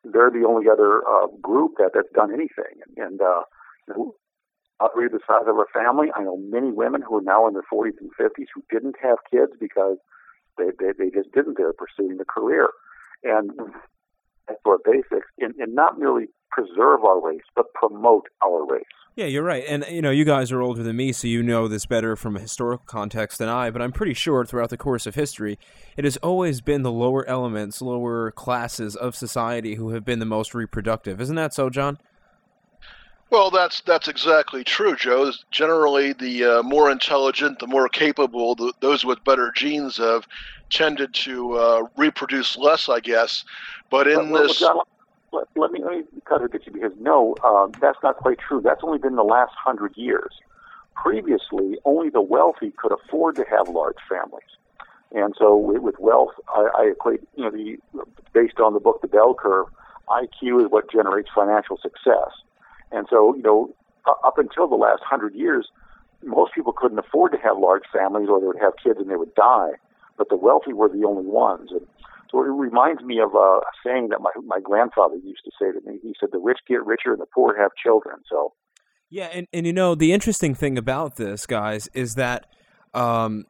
they're the only other uh, group that that's done anything. And uh, you know, outweigh the size of our family. I know many women who are now in their 40s and 50s who didn't have kids because they they, they just didn't. They're pursuing a career, and that's basics, and, and not merely preserve our race, but promote our race. Yeah, you're right. And, you know, you guys are older than me, so you know this better from a historical context than I, but I'm pretty sure throughout the course of history, it has always been the lower elements, lower classes of society who have been the most reproductive. Isn't that so, John? Well, that's that's exactly true, Joe. Generally, the uh, more intelligent, the more capable, the, those with better genes have tended to uh, reproduce less, I guess. But in well, this, John, let, let, me let me contradict you because no, uh, that's not quite true. That's only been the last hundred years. Previously, only the wealthy could afford to have large families, and so with, with wealth, I, I equate you know the based on the book The Bell Curve, IQ is what generates financial success. And so, you know, up until the last hundred years, most people couldn't afford to have large families or they would have kids and they would die. But the wealthy were the only ones. And so it reminds me of a saying that my, my grandfather used to say to me. He said, the rich get richer and the poor have children. So, yeah. And, and you know, the interesting thing about this, guys, is that um,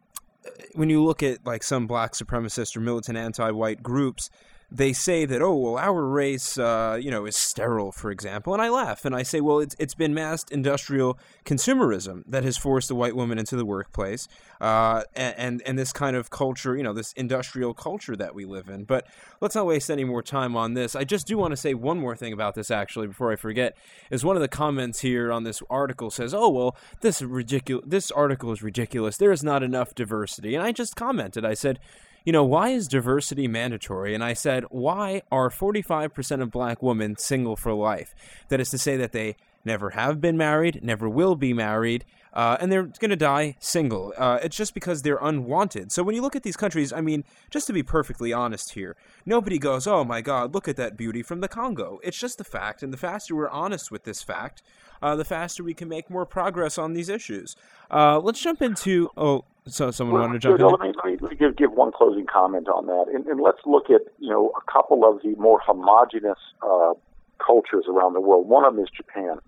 when you look at like some black supremacist or militant anti-white groups, they say that, oh, well, our race, uh, you know, is sterile, for example. And I laugh and I say, well, it's, it's been mass industrial consumerism that has forced the white woman into the workplace uh, and, and this kind of culture, you know, this industrial culture that we live in. But let's not waste any more time on this. I just do want to say one more thing about this, actually, before I forget, is one of the comments here on this article says, oh, well, this, ridiculous, this article is ridiculous. There is not enough diversity. And I just commented, I said, you know, why is diversity mandatory? And I said, why are 45% of black women single for life? That is to say that they never have been married, never will be married, uh, and they're going to die single. Uh, it's just because they're unwanted. So when you look at these countries, I mean, just to be perfectly honest here, nobody goes, oh my God, look at that beauty from the Congo. It's just the fact, and the faster we're honest with this fact, uh, the faster we can make more progress on these issues. Uh, let's jump into. Oh, so someone well, wanted to jump in. Let me, let me give, give one closing comment on that, and, and, let's look at you know a couple of the more homogenous uh, cultures around the world. One of them is Japan.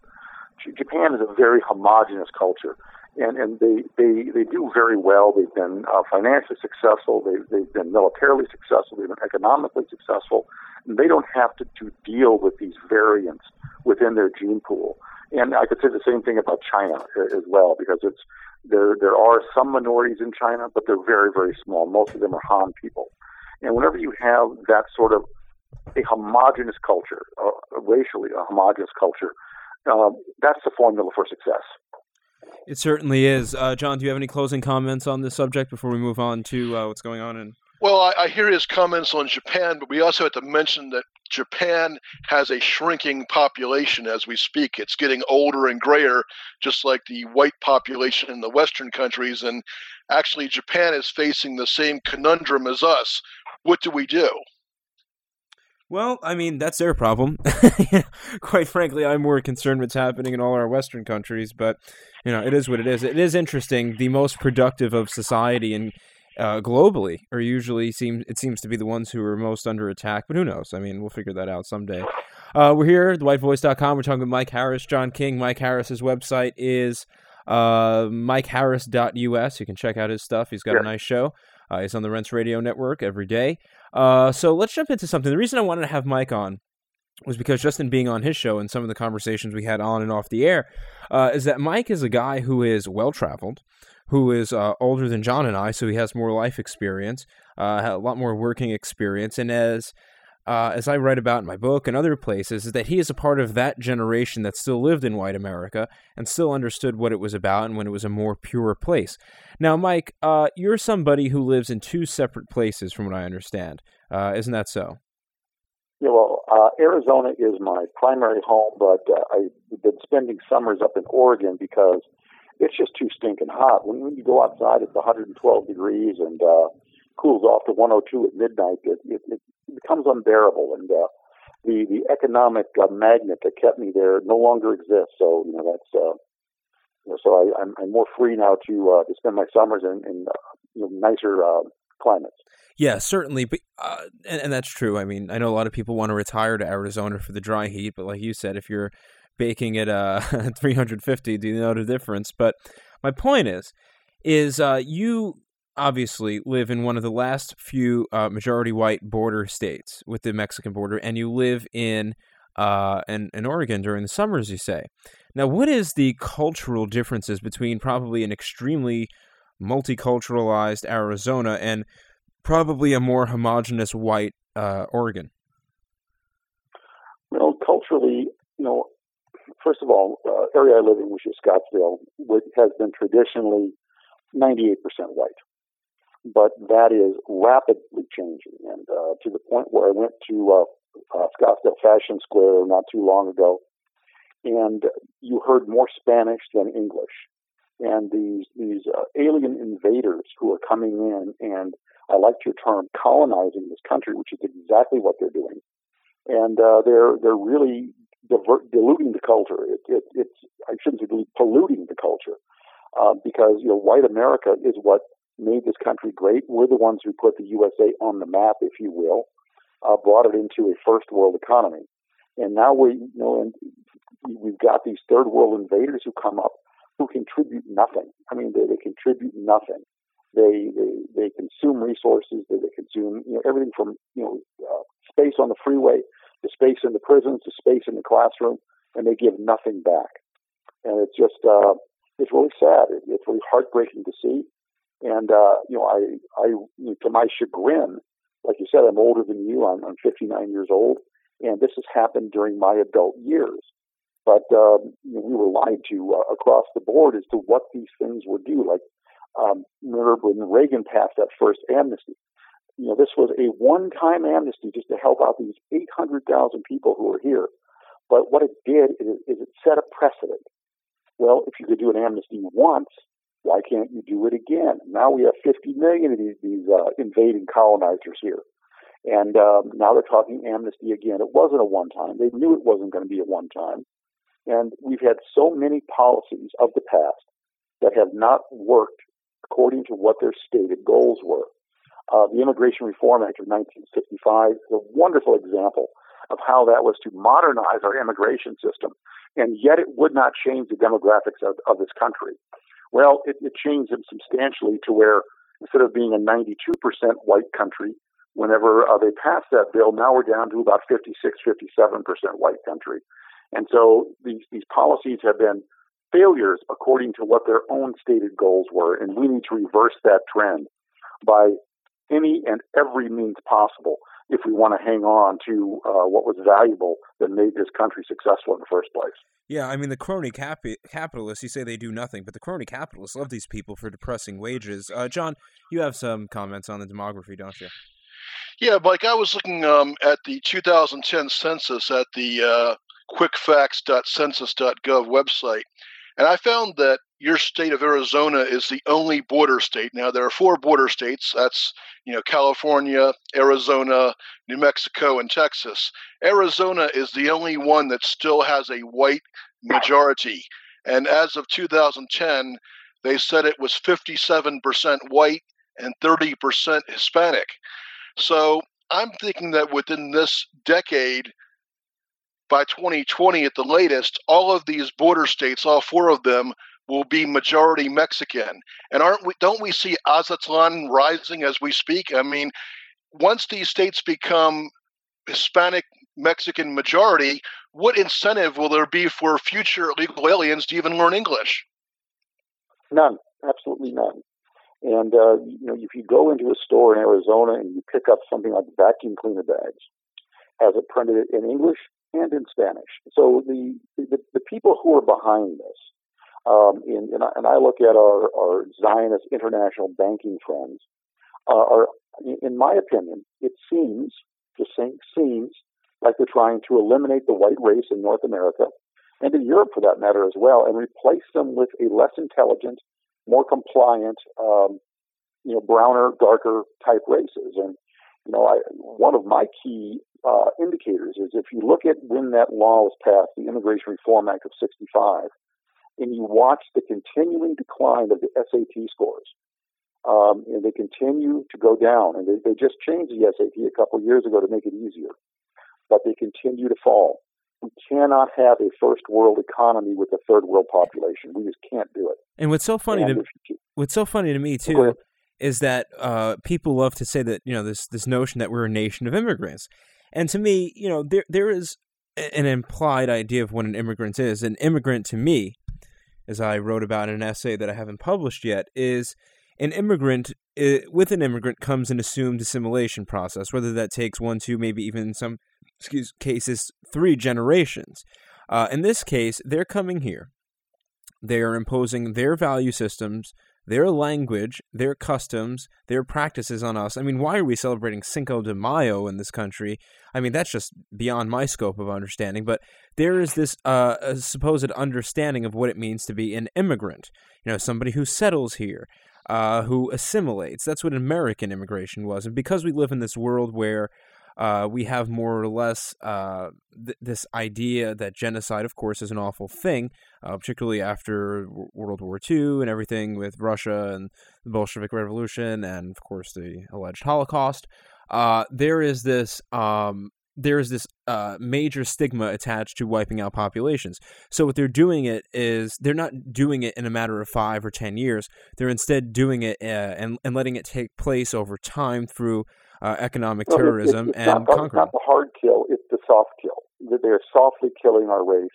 Japan is a very homogenous culture, and and they they they do very well. They've been uh, financially successful. They they've been militarily successful. They've been economically successful. And they don't have to, to deal with these variants within their gene pool. And I could say the same thing about China as well, because it's there. There are some minorities in China, but they're very, very small. Most of them are Han people. And whenever you have that sort of a homogenous culture, uh, racially a homogenous culture, uh, that's the formula for success. It certainly is. Uh, John, do you have any closing comments on this subject before we move on to uh, what's going on in? Well, I, I, hear his comments on Japan, but we also have to mention that Japan has a shrinking population as we speak. It's getting older and grayer, just like the white population in the Western countries. And actually, Japan is facing the same conundrum as us. What do we do? Well, I mean, that's their problem. Quite frankly, I'm more concerned what's happening in all our Western countries, but, you know, it is what it is. It is interesting. The most productive of society and uh, globally are usually seem it seems to be the ones who are most under attack. But who knows? I mean, we'll figure that out someday. Uh, we're here, at thewhitevoice.com. We're talking with Mike Harris, John King. Mike Harris's website is uh, mikeharris.us. You can check out his stuff. He's got yeah. a nice show. Uh, he's on the Rense Radio Network every day. Uh, so let's jump into something. The reason I wanted to have Mike on was because Justin being on his show and some of the conversations we had on and off the air uh, is that Mike is a guy who is well traveled who is uh, older than John and I, so he has more life experience, uh, a lot more working experience, and as uh, as I write about in my book and other places, is that he is a part of that generation that still lived in white America and still understood what it was about and when it was a more pure place. Now, Mike, uh, you're somebody who lives in two separate places, from what I understand. Uh, isn't that so? Yeah, well, uh, Arizona is my primary home, but I've been spending summers up in Oregon because – it's just too stinking hot. When, when you go outside, it's 112 degrees, and uh, cools off to 102 at midnight, it, it, it becomes unbearable. And uh, the the economic uh, magnet that kept me there no longer exists. So you know that's uh, you know, so I, I'm, I'm more free now to uh, to spend my summers in, in uh, you know, nicer uh, climates. Yeah, certainly, but uh, and, and that's true. I mean, I know a lot of people want to retire to Arizona for the dry heat, but like you said, if you're baking at uh 350, do you know the difference? But my point is, is uh, you obviously live in one of the last few uh, majority white border states with the Mexican border, and you live in uh, in, in Oregon during the summers, you say. Now, what is the cultural differences between probably an extremely multiculturalized Arizona and probably a more homogenous white uh, Oregon? Well, culturally, you know, first of all, uh, area I live in, which is Scottsdale, has been traditionally 98% white. But that is rapidly changing, and uh, to the point where I went to uh, uh, Scottsdale Fashion Square not too long ago, and you heard more Spanish than English. And these these uh, alien invaders who are coming in, and I like your term, colonizing this country, which is exactly what they're doing. And uh, they're they're really divert, diluting the culture. It, it, it's I shouldn't say polluting the culture, uh, because you know white America is what made this country great. We're the ones who put the USA on the map, if you will, uh, brought it into a first world economy. And now we you know, and we've got these third world invaders who come up who contribute nothing. I mean, they, they contribute nothing. They, they they consume resources. They, they consume you know everything from you know uh, space on the freeway to space in the prisons the space in the classroom, and they give nothing back. And it's just uh, it's really sad. It, it's really heartbreaking to see. And uh, you know, I I you know, to my chagrin, like you said, I'm older than you. I'm, I'm 59 years old, and this has happened during my adult years. But um, you know, we were lied to uh, across the board as to what these things would do. Like, um, remember when Reagan passed that first amnesty? You know, this was a one-time amnesty just to help out these 800,000 people who are here. But what it did is, is it set a precedent. Well, if you could do an amnesty once, why can't you do it again? Now we have 50 million of these, these uh, invading colonizers here. And um, now they're talking amnesty again. It wasn't a one time. They knew it wasn't going to be a one time. And we've had so many policies of the past that have not worked according to what their stated goals were. Uh, the Immigration Reform Act of 1965 is a wonderful example of how that was to modernize our immigration system, and yet it would not change the demographics of, of this country. Well, it, it changed them substantially to where instead of being a 92% white country, whenever uh, they passed that bill, now we're down to about 56, 57% white country. And so these, these policies have been failures according to what their own stated goals were. And we need to reverse that trend by any and every means possible if we want to hang on to uh, what was valuable that made this country successful in the first place. Yeah, I mean, the crony capi- capitalists, you say they do nothing, but the crony capitalists love these people for depressing wages. Uh, John, you have some comments on the demography, don't you? Yeah, Mike, I was looking um, at the 2010 census at the uh, quickfacts.census.gov website, and I found that your state of Arizona is the only border state. Now there are four border states. That's you know California, Arizona, New Mexico, and Texas. Arizona is the only one that still has a white majority. And as of 2010, they said it was 57% white and 30% Hispanic. So I'm thinking that within this decade, by 2020 at the latest, all of these border states, all four of them, will be majority Mexican. And aren't we? Don't we see Aztlan rising as we speak? I mean, once these states become Hispanic Mexican majority, what incentive will there be for future illegal aliens to even learn English? None, absolutely none. And uh, you know, if you go into a store in Arizona and you pick up something like vacuum cleaner bags, has it printed in English and in Spanish. So the the, the people who are behind this, um, in, and, I, and, I, look at our, our Zionist international banking friends, uh, are, in my opinion, it seems, just saying, seems like they're trying to eliminate the white race in North America and in Europe for that matter as well, and replace them with a less intelligent, more compliant, um, you know, browner, darker type races. And, you know, I, one of my key uh, indicators is if you look at when that law was passed, the Immigration Reform Act of 65, and you watch the continuing decline of the SAT scores, um, and they continue to go down. And they, they just changed the SAT a couple of years ago to make it easier, but they continue to fall. We cannot have a first world economy with a third world population. We just can't do it. And what's so funny and to what's so funny to me too is that uh, people love to say that you know this this notion that we're a nation of immigrants, and to me, you know, there there is an implied idea of what an immigrant is. An immigrant to me, as I wrote about in an essay that I haven't published yet, is an immigrant it, with an immigrant comes an assumed assimilation process, whether that takes one, two, maybe even in some excuse cases three generations. Uh, in this case, they're coming here. They are imposing their value systems, their language, their customs, their practices on us. I mean, why are we celebrating Cinco de Mayo in this country? I mean, that's just beyond my scope of understanding. But there is this uh, supposed understanding of what it means to be an immigrant. You know, somebody who settles here, uh, who assimilates. That's what American immigration was. And because we live in this world where uh, we have more or less uh, th this idea that genocide, of course, is an awful thing, uh, particularly after World War II and everything with Russia and the Bolshevik Revolution and, of course, the alleged Holocaust. Uh, there is this um, there is this uh, major stigma attached to wiping out populations. So what they're doing it is they're not doing it in a matter of five or ten years. They're instead doing it uh, and and letting it take place over time through uh, economic no, terrorism it's, it's and not, It's not the hard kill; it's the soft kill. That They're softly killing our race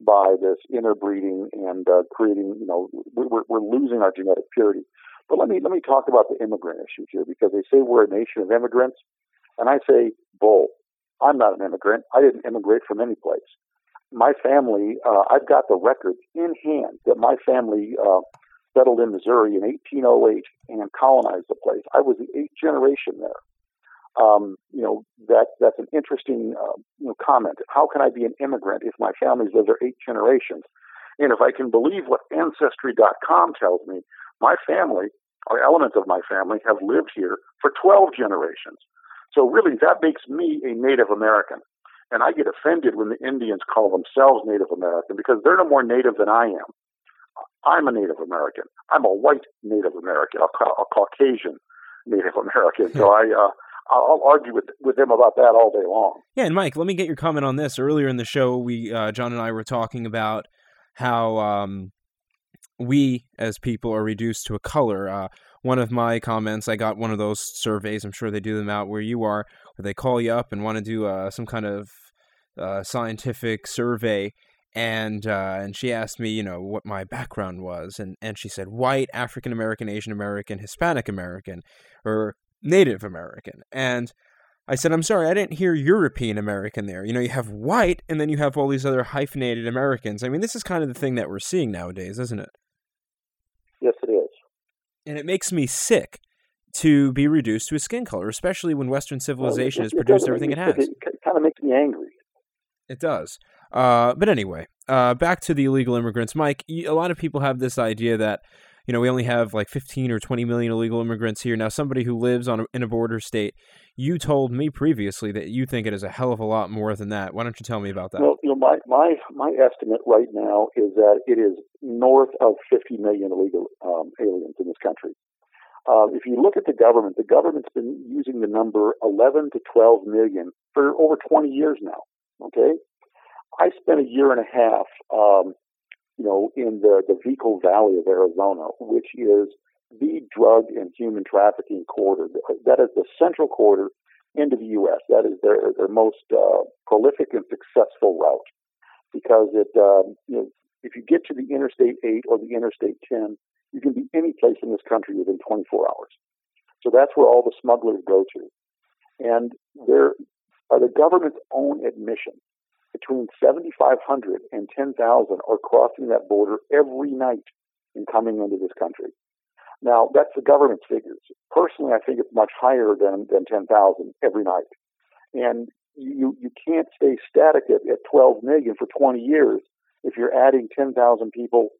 by this interbreeding and uh, creating. You know, we're, we're losing our genetic purity. But let me let me talk about the immigrant issue here because they say we're a nation of immigrants, and I say bull. I'm not an immigrant. I didn't immigrate from any place. My family, uh, I've got the records in hand that my family uh, settled in Missouri in 1808 and colonized the place. I was the eighth generation there um, you know, that that's an interesting uh, you know, comment. How can I be an immigrant if my family's lived there eight generations? And if I can believe what Ancestry.com tells me, my family, or elements of my family, have lived here for 12 generations. So really, that makes me a Native American. And I get offended when the Indians call themselves Native American because they're no more Native than I am. I'm a Native American. I'm a white Native American, a, a Caucasian Native American. So I, uh, I'll argue with with them about that all day long. Yeah, and Mike, let me get your comment on this. Earlier in the show, we uh, John and I were talking about how um, we as people are reduced to a color. Uh, one of my comments, I got one of those surveys. I'm sure they do them out where you are, where they call you up and want to do uh, some kind of uh, scientific survey. And uh, and she asked me, you know, what my background was, and and she said white, African American, Asian American, Hispanic American, or Native American. And I said, I'm sorry, I didn't hear European American there. You know, you have white, and then you have all these other hyphenated Americans. I mean, this is kind of the thing that we're seeing nowadays, isn't it? Yes, it is. And it makes me sick to be reduced to a skin color, especially when Western civilization well, it, it, has produced everything it has. It, kind of makes me angry. It does. Uh, but anyway, uh, back to the illegal immigrants. Mike, a lot of people have this idea that you know, we only have like 15 or 20 million illegal immigrants here. Now, somebody who lives on a, in a border state, you told me previously that you think it is a hell of a lot more than that. Why don't you tell me about that? Well, you know, my, my, my estimate right now is that it is north of 50 million illegal um, aliens in this country. Uh, if you look at the government, the government's been using the number 11 to 12 million for over 20 years now. Okay, I spent a year and a half um, you know, in the, the Vekol Valley of Arizona, which is the drug and human trafficking corridor. That is the central corridor into the U.S. That is their, their most uh, prolific and successful route because it, um, you know, if you get to the Interstate 8 or the Interstate 10, you can be any place in this country within 24 hours. So that's where all the smugglers go to. And there are the government's own admission between 7,500 and 10,000 are crossing that border every night and coming into this country. Now, that's the government's figures. Personally, I think it's much higher than, than 10,000 every night. And you, you can't stay static at, at 12 million for 20 years if you're adding 10,000 people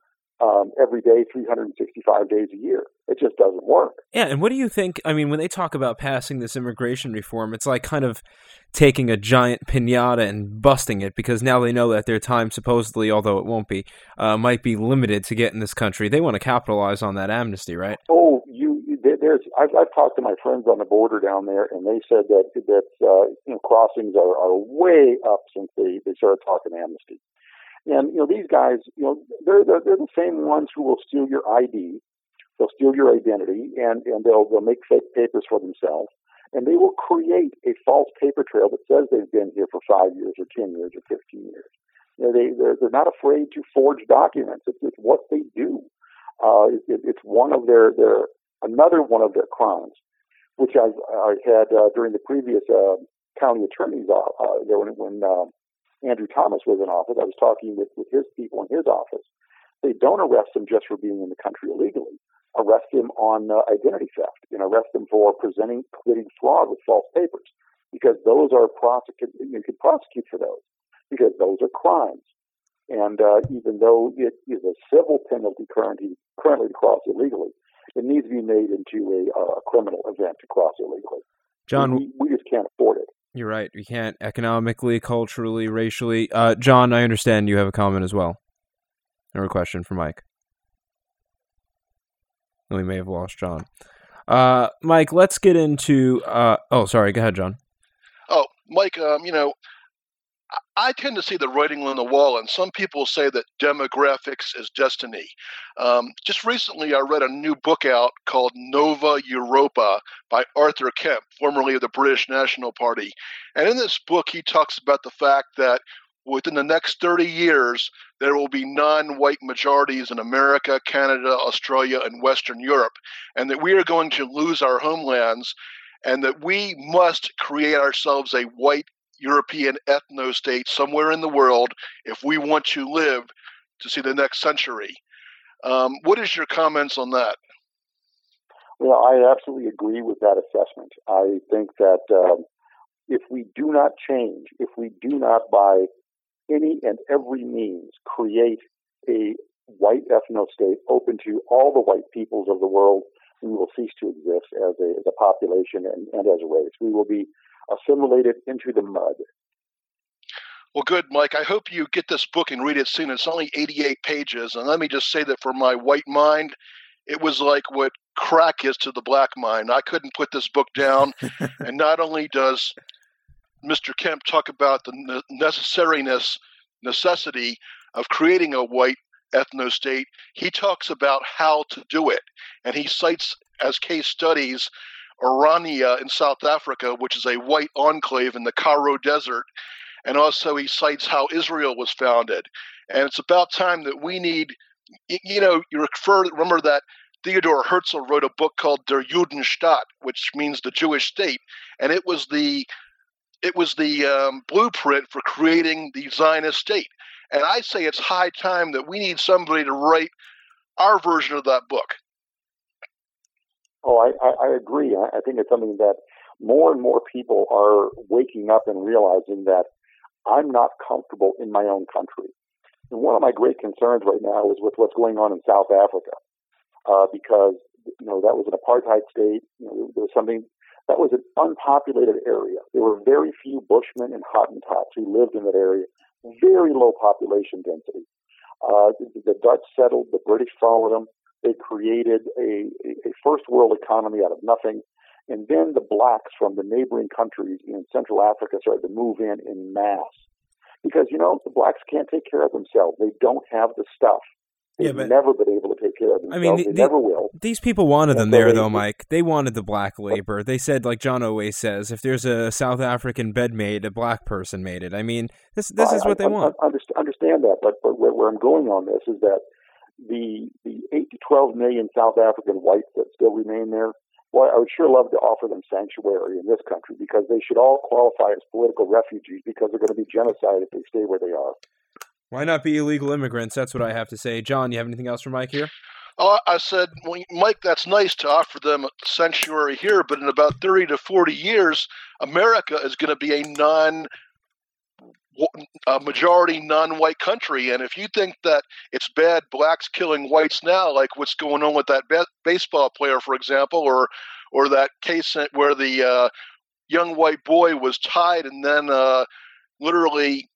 um, every day, 365 days a year. It just doesn't work. Yeah, and what do you think? I mean, when they talk about passing this immigration reform, it's like kind of taking a giant pinata and busting it because now they know that their time, supposedly, although it won't be, uh, might be limited to get in this country. They want to capitalize on that amnesty, right? Oh, you. there's. I've, I've talked to my friends on the border down there, and they said that that uh, you know crossings are, are way up since they they started talking amnesty. And you know these guys, you know, they're, they're they're the same ones who will steal your ID, they'll steal your identity, and and they'll they'll make fake papers for themselves, and they will create a false paper trail that says they've been here for five years or ten years or fifteen years. You know, they they're, they're not afraid to forge documents. It's, it's what they do. Uh, it, it's one of their their another one of their crimes, which I've I had uh, during the previous uh, county attorney's uh, uh, when when uh, Andrew Thomas was in office, I was talking with, with his people in his office. They don't arrest him just for being in the country illegally. Arrest him on uh, identity theft and arrest him for presenting, committing fraud with false papers, because those are prosecuted. You can prosecute for those because those are crimes. And uh, even though it is a civil penalty currently, currently to cross illegally, it needs to be made into a, uh, criminal event to cross illegally. John, we, we just can't afford it. You're right. We can't economically, culturally, racially. Uh, John, I understand you have a comment as well, or a question for Mike. We may have lost John. Uh, Mike, let's get into. Uh, oh, sorry. Go ahead, John. Oh, Mike. Um, you know, I tend to see the writing on the wall, and some people say that demographics is destiny. Um, just recently, I read a new book out called Nova Europa by Arthur Kemp, formerly of the British National Party. And in this book, he talks about the fact that within the next 30 years, there will be non white majorities in America, Canada, Australia, and Western Europe, and that we are going to lose our homelands, and that we must create ourselves a white European ethno state somewhere in the world if we want to live to see the next century. Um, what is your comments on that? Well, I absolutely agree with that assessment. I think that um, if we do not change, if we do not by any and every means create a white ethno state open to all the white peoples of the world, we will cease to exist as a, as a population and, and as a race. We will be assimilated into the mud. Well, good, Mike. I hope you get this book and read it soon. It's only 88 pages. And let me just say that for my white mind, it was like what crack is to the black mind. I couldn't put this book down. and not only does Mr. Kemp talk about the necessariness, necessity of creating a white ethno state, he talks about how to do it. And he cites as case studies Orania in South Africa, which is a white enclave in the Karoo Desert. And also, he cites how Israel was founded. And it's about time that we need, you know, you refer, remember that Theodore Herzl wrote a book called Der Judenstaat, which means the Jewish state, and it was the it was the um, blueprint for creating the Zionist state. And I say it's high time that we need somebody to write our version of that book. Oh, I, I, I agree. I, think it's something that more and more people are waking up and realizing that I'm not comfortable in my own country. And one of my great concerns right now is with what's going on in South Africa, uh, because you know that was an apartheid state. You know, there was something that was an unpopulated area. There were very few Bushmen and Hottentots who lived in that area. Very low population density. Uh, the, Dutch settled. The British followed them. They created a, a first world economy out of nothing. And then the blacks from the neighboring countries in Central Africa started to move in in mass. Because, you know, the blacks can't take care of themselves. They don't have the stuff. They've yeah, but, never been able to take care of themselves. I mean, the, they the, never will. These people wanted them there, though, Mike. They wanted the black labor. They said, like John always says, if there's a South African bed made, a black person made it. I mean, this this is what I, they want. I understand that, but, but where, where I'm going on this is that the the eight to twelve million South African whites that still remain there, well, I would sure love to offer them sanctuary in this country because they should all qualify as political refugees because they're going to be genocide if they stay where they are. Why not be illegal immigrants? That's what I have to say. John, you have anything else for Mike here? Oh, I said, well, Mike, that's nice to offer them sanctuary here, but in about 30 to 40 years, America is going to be a non a majority non-white country and if you think that it's bad blacks killing whites now like what's going on with that be- baseball player for example or or that case where the uh, young white boy was tied and then uh, literally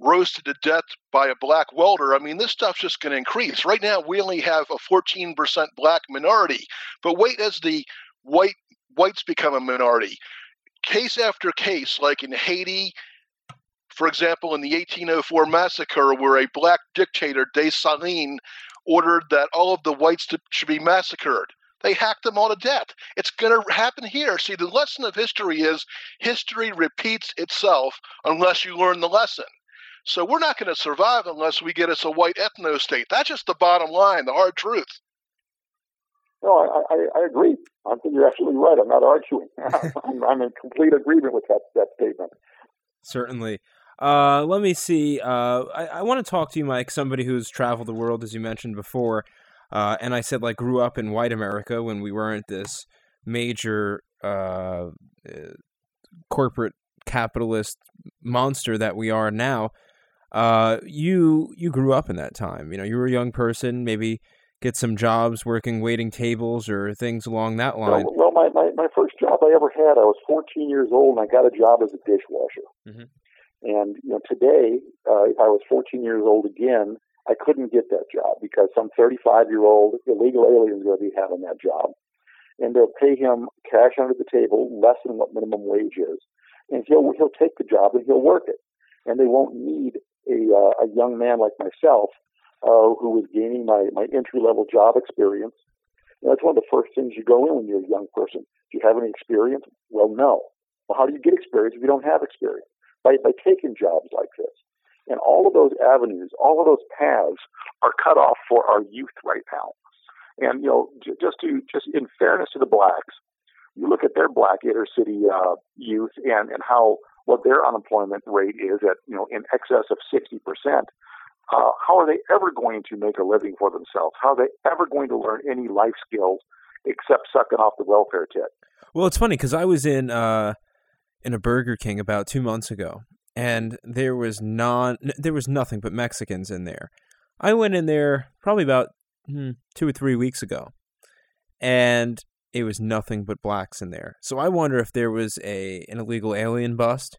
roasted to death by a black welder i mean this stuff's just going to increase right now we only have a 14% black minority but wait as the white whites become a minority case after case like in haiti for example, in the 1804 massacre, where a black dictator, Dessalines, ordered that all of the whites to, should be massacred. They hacked them all to death. It's going to happen here. See, the lesson of history is history repeats itself unless you learn the lesson. So we're not going to survive unless we get us a white ethno state. That's just the bottom line, the hard truth. No, I, I, I agree. I think you're absolutely right. I'm not arguing. I'm, I'm in complete agreement with that, that statement. Certainly. Uh, let me see. Uh, I, I want to talk to you, Mike, somebody who's traveled the world, as you mentioned before. Uh, and I said, like, grew up in white America when we weren't this major uh, uh, corporate capitalist monster that we are now. Uh, you you grew up in that time. You know, you were a young person, maybe get some jobs working waiting tables or things along that line. Well, well my, my, my first job I ever had, I was 14 years old, and I got a job as a dishwasher. Mm -hmm. And you know, today, uh, if I was 14 years old again, I couldn't get that job because some 35 year old illegal alien is going to be having that job, and they'll pay him cash under the table, less than what minimum wage is, and he'll he'll take the job and he'll work it, and they won't need a uh, a young man like myself uh, was gaining my my entry level job experience. And that's one of the first things you go in when you're a young person. Do you have any experience? Well, no. Well, how do you get experience if you don't have experience? by, by taking jobs like this. And all of those avenues, all of those paths are cut off for our youth right now. And, you know, j- just to, just in fairness to the blacks, you look at their black inner city uh, youth and, and how, what their unemployment rate is at, you know, in excess of 60%. Uh, how are they ever going to make a living for themselves? How are they ever going to learn any life skills except sucking off the welfare tit? Well, it's funny because I was in uh, in a Burger King about two months ago, and there was non there was nothing but Mexicans in there. I went in there probably about hmm, two or three weeks ago, and it was nothing but blacks in there. So I wonder if there was a an illegal alien bust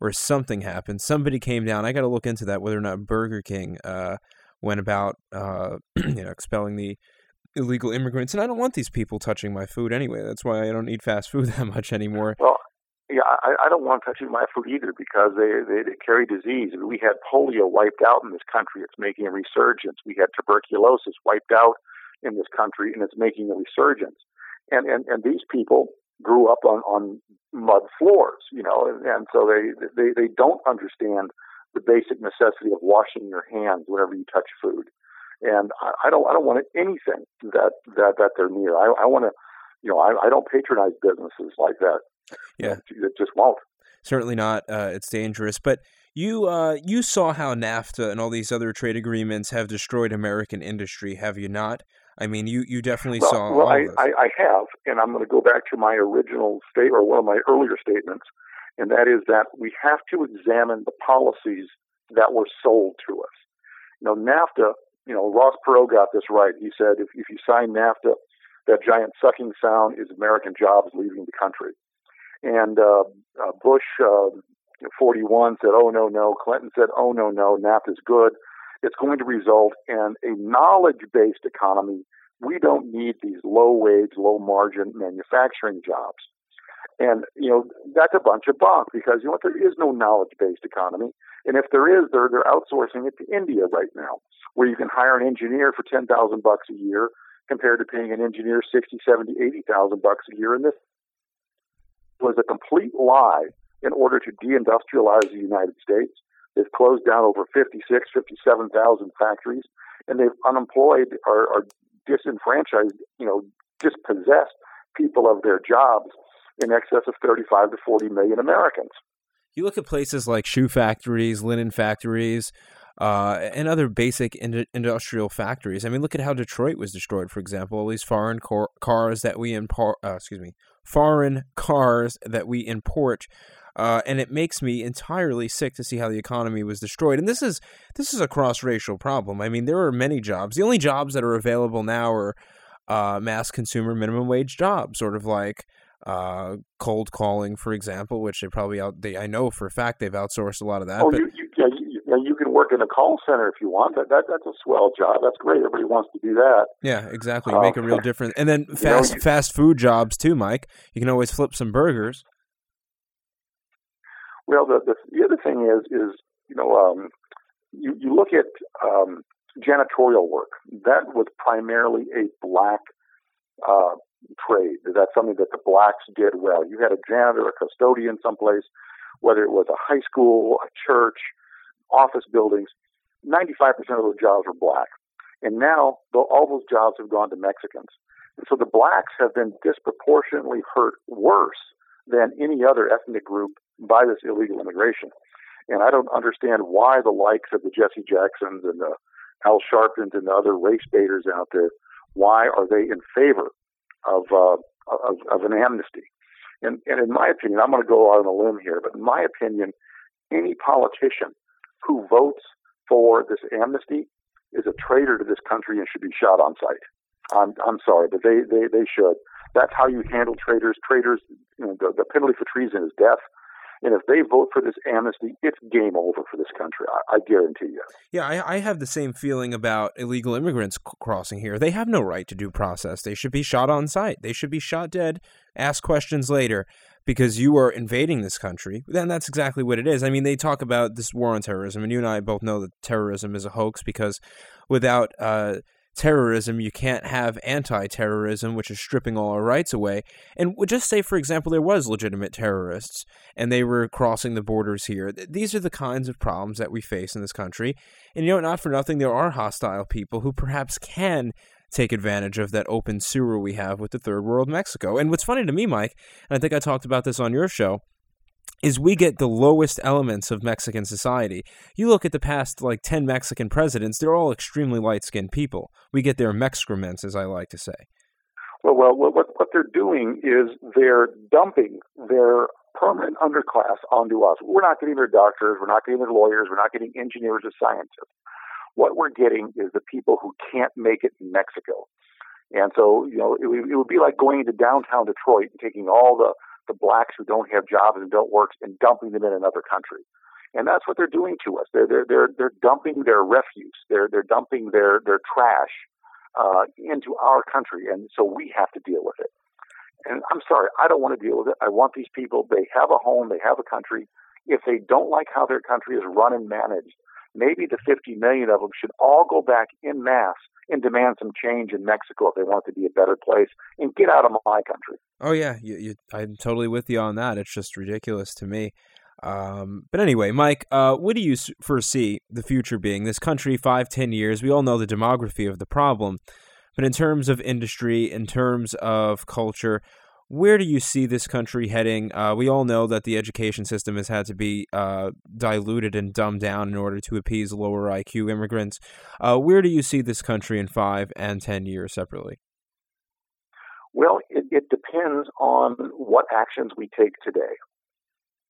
or something happened. Somebody came down. I got to look into that whether or not Burger King uh, went about uh, you know expelling the illegal immigrants. And I don't want these people touching my food anyway. That's why I don't eat fast food that much anymore. Well, yeah, I, I don't want touching my food either because they, they, they carry disease. We had polio wiped out in this country. It's making a resurgence. We had tuberculosis wiped out in this country, and it's making a resurgence. And and, and these people grew up on, on mud floors, you know, and, and so they, they they don't understand the basic necessity of washing your hands whenever you touch food. And I, I don't I don't want anything that that that they're near. I, I want to, you know, I, I don't patronize businesses like that. Yeah, it just won't. Certainly not. Uh, it's dangerous. But you uh, you saw how NAFTA and all these other trade agreements have destroyed American industry, have you not? I mean, you, you definitely well, saw. Well, I, I, I have, and I'm going to go back to my original state or one of my earlier statements, and that is that we have to examine the policies that were sold to us. You know, NAFTA. You know, Ross Perot got this right. He said if if you sign NAFTA, that giant sucking sound is American jobs leaving the country. And uh, uh, Bush uh, 41 said, oh, no, no. Clinton said, oh, no, no. NAFTA is good. It's going to result in a knowledge based economy. We don't need these low wage, low margin manufacturing jobs. And, you know, that's a bunch of bunk because, you know there is no knowledge based economy. And if there is, they're, they're outsourcing it to India right now, where you can hire an engineer for 10,000 bucks a year compared to paying an engineer 60, 70, 80,000 bucks a year And this was a complete lie in order to deindustrialize the United States. They've closed down over 56, 57,000 factories, and they've unemployed or, or disenfranchised, you know, dispossessed people of their jobs in excess of 35 to 40 million Americans. You look at places like shoe factories, linen factories, uh, and other basic in industrial factories. I mean, look at how Detroit was destroyed, for example. All these foreign cars that we import, uh, excuse me, foreign cars that we import. Uh, and it makes me entirely sick to see how the economy was destroyed. And this is this is a cross racial problem. I mean, there are many jobs. The only jobs that are available now are uh, mass consumer minimum wage jobs, sort of like uh, cold calling, for example, which they probably out. They I know for a fact they've outsourced a lot of that. Oh, but, you, you, yeah, you, you can work in a call center if you want. That, that that's a swell job. That's great. Everybody wants to do that. Yeah, exactly. You make a real difference. And then fast know, fast food jobs too, Mike. You can always flip some burgers. Well, the the, the other thing is is you know um, you you look at um, janitorial work. That was primarily a black uh, trade. That's something that the blacks did well. You had a janitor, a custodian someplace, whether it was a high school, a church, office buildings. 95% of those jobs were black. And now all those jobs have gone to Mexicans. And so the blacks have been disproportionately hurt worse than any other ethnic group by this illegal immigration. And I don't understand why the likes of the Jesse Jacksons and the Al Sharptons and the other race baiters out there, why are they in favor of, uh, of, of an amnesty? And, and in my opinion, I'm going to go out on a limb here, but in my opinion, any politician who votes for this amnesty is a traitor to this country and should be shot on sight. I'm I'm sorry, but they they, they should. That's how you handle traitors. Traitors, you know, the, the penalty for treason is death. And if they vote for this amnesty, it's game over for this country. I, I guarantee you. Yeah, I, I, have the same feeling about illegal immigrants crossing here. They have no right to due process. They should be shot on sight. They should be shot dead, ask questions later because you are invading this country, then that's exactly what it is. I mean, they talk about this war on terrorism, and you and I both know that terrorism is a hoax because without uh, terrorism, you can't have anti-terrorism, which is stripping all our rights away. And just say, for example, there was legitimate terrorists, and they were crossing the borders here. These are the kinds of problems that we face in this country. And you know, not for nothing, there are hostile people who perhaps can take advantage of that open sewer we have with the third world Mexico. And what's funny to me, Mike, and I think I talked about this on your show, is we get the lowest elements of Mexican society. You look at the past like 10 Mexican presidents, they're all extremely light-skinned people. We get their excrements, as I like to say. Well, well, what, what they're doing is they're dumping their permanent underclass onto us. We're not getting their doctors, we're not getting their lawyers, we're not getting engineers or scientists. What we're getting is the people who can't make it in Mexico. And so, you know, it, it would be like going into downtown Detroit and taking all the, the blacks who don't have jobs and don't work and dumping them in another country. And that's what they're doing to us. They're, they're, they're, they're dumping their refuse. They're, they're dumping their, their trash, uh, into our country. And so we have to deal with it. And I'm sorry, I don't want to deal with it. I want these people, they have a home, they have a country. If they don't like how their country is run and managed, maybe the 50 million of them should all go back in mass and demand some change in Mexico if they want it to be a better place and get out of my country. Oh yeah, you, you, I'm totally with you on that. It's just ridiculous to me. Um, but anyway, Mike, uh, what do you foresee the future being? This country, five, ten years, we all know the demography of the problem. But in terms of industry, in terms of culture, where do you see this country heading? Uh, we all know that the education system has had to be uh, diluted and dumbed down in order to appease lower IQ immigrants. Uh, where do you see this country in five and ten years separately? Well, it, it depends on what actions we take today.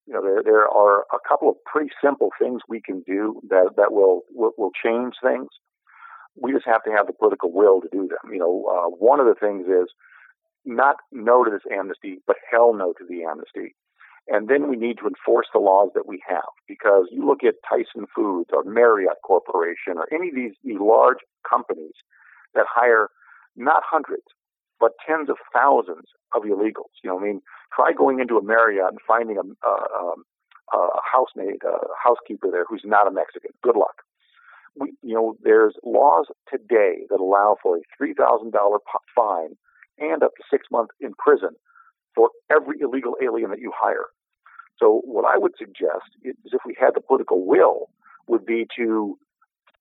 You know, there there are a couple of pretty simple things we can do that that will will, will change things. We just have to have the political will to do them. You know, uh, one of the things is not no to this amnesty, but hell no to the amnesty. And then we need to enforce the laws that we have because you look at Tyson Foods or Marriott Corporation or any of these, large companies that hire not hundreds, but tens of thousands of illegals. You know, I mean, try going into a Marriott and finding a, a, um, a housemaid, a housekeeper there who's not a Mexican. Good luck. We, you know, there's laws today that allow for a three thousand dollar fine and up to six months in prison for every illegal alien that you hire. So what I would suggest is if we had the political will would be to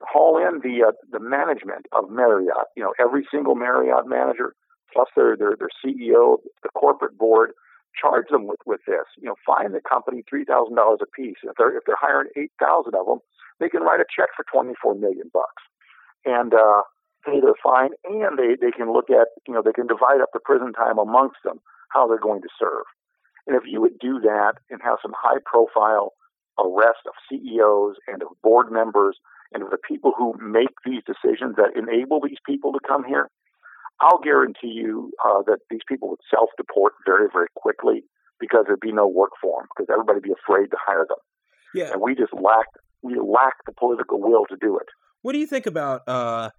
haul in the uh, the management of Marriott, you know, every single Marriott manager plus their their their CEO, the corporate board, charge them with with this. You know, fine the company three thousand dollars a piece. If they're if they're hiring eight thousand of them, they can write a check for twenty four million bucks. And uh, pay their fine, and they, they can look at, you know, they can divide up the prison time amongst them. how they're going to serve. And if you would do that and have some high profile arrest of CEOs and of board members and of the people who make these decisions that enable these people to come here, I'll guarantee you uh, that these people would self deport very, very quickly because there'd be no work for them because everybody would be afraid to hire them. Yeah. And we just lack we lack the political will to do it. What do you think about? Uh,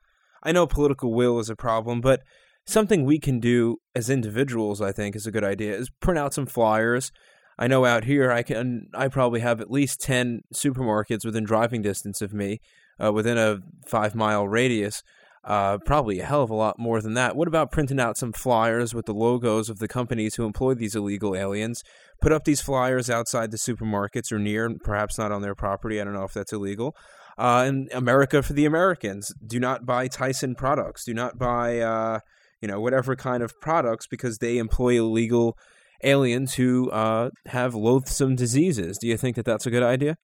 I know political will is a problem, but something we can do as individuals, I think, is a good idea. Is print out some flyers. I know out here, I can. I probably have at least ten supermarkets within driving distance of me, uh, within a five mile radius. Uh, probably a hell of a lot more than that. What about printing out some flyers with the logos of the companies who employ these illegal aliens? Put up these flyers outside the supermarkets or near, perhaps not on their property. I don't know if that's illegal. Uh, and America for the Americans. Do not buy Tyson products. Do not buy, uh, you know, whatever kind of products because they employ illegal aliens who uh, have loathsome diseases. Do you think that that's a good idea?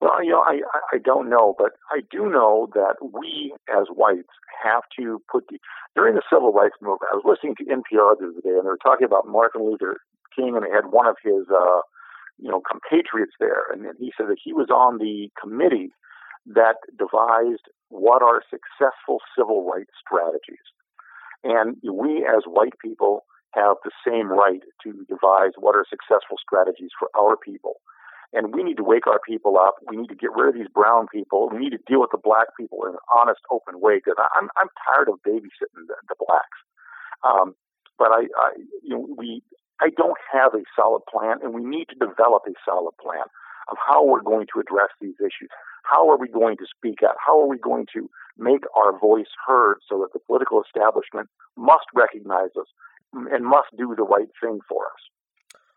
Well, you know, I, I don't know, but I do know that we as whites have to put the, during the civil rights movement. I was listening to NPR the other day, and they were talking about Martin Luther King, and they had one of his, uh, you know, compatriots there, and he said that he was on the committee that devised what are successful civil rights strategies, and we as white people have the same right to devise what are successful strategies for our people. And we need to wake our people up. We need to get rid of these brown people. We need to deal with the black people in an honest, open way because I'm I'm tired of babysitting the, the blacks. Um, but I, I, you know, we I don't have a solid plan, and we need to develop a solid plan of how we're going to address these issues. How are we going to speak out? How are we going to make our voice heard so that the political establishment must recognize us and must do the right thing for us?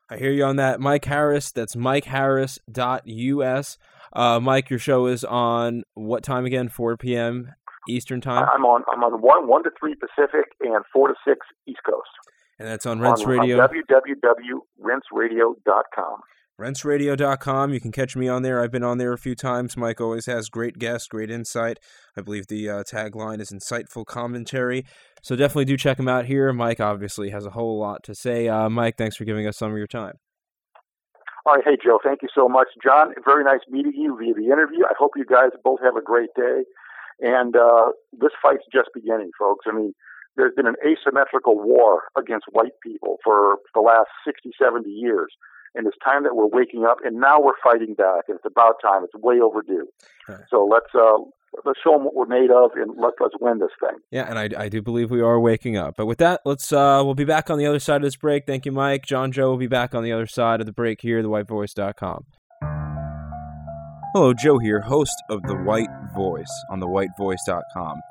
I hear you on that. Mike Harris, that's mikeharris.us. Uh, Mike, your show is on what time again? 4 p.m. Eastern time? I'm on I'm on 1, 1 to 3 Pacific and 4 to 6 East Coast. And that's on Rense on, Radio. On www.renseradio.com. RenseRadio.com. You can catch me on there. I've been on there a few times. Mike always has great guests, great insight. I believe the uh, tagline is insightful commentary. So definitely do check him out here. Mike obviously has a whole lot to say. Uh, Mike, thanks for giving us some of your time. All right. Hey, Joe, thank you so much. John, very nice meeting you via the interview. I hope you guys both have a great day. And uh, this fight's just beginning, folks. I mean, there's been an asymmetrical war against white people for the last 60, 70 years and it's time that we're waking up. And now we're fighting back, and it's about time. It's way overdue. Right. So let's uh, let's show them what we're made of, and let, let's win this thing. Yeah, and I, I do believe we are waking up. But with that, let's uh, we'll be back on the other side of this break. Thank you, Mike. John Joe will be back on the other side of the break here, at thewhitevoice.com. Hello, Joe here, host of The White Voice on thewhitevoice.com.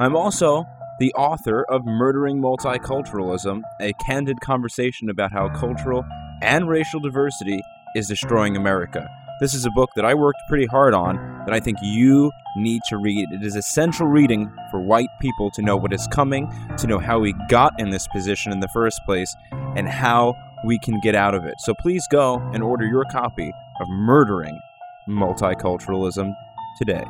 I'm also the author of Murdering Multiculturalism, a candid conversation about how cultural and racial diversity is destroying America. This is a book that I worked pretty hard on that I think you need to read. It is essential reading for white people to know what is coming, to know how we got in this position in the first place, and how we can get out of it. So please go and order your copy of Murdering Multiculturalism today.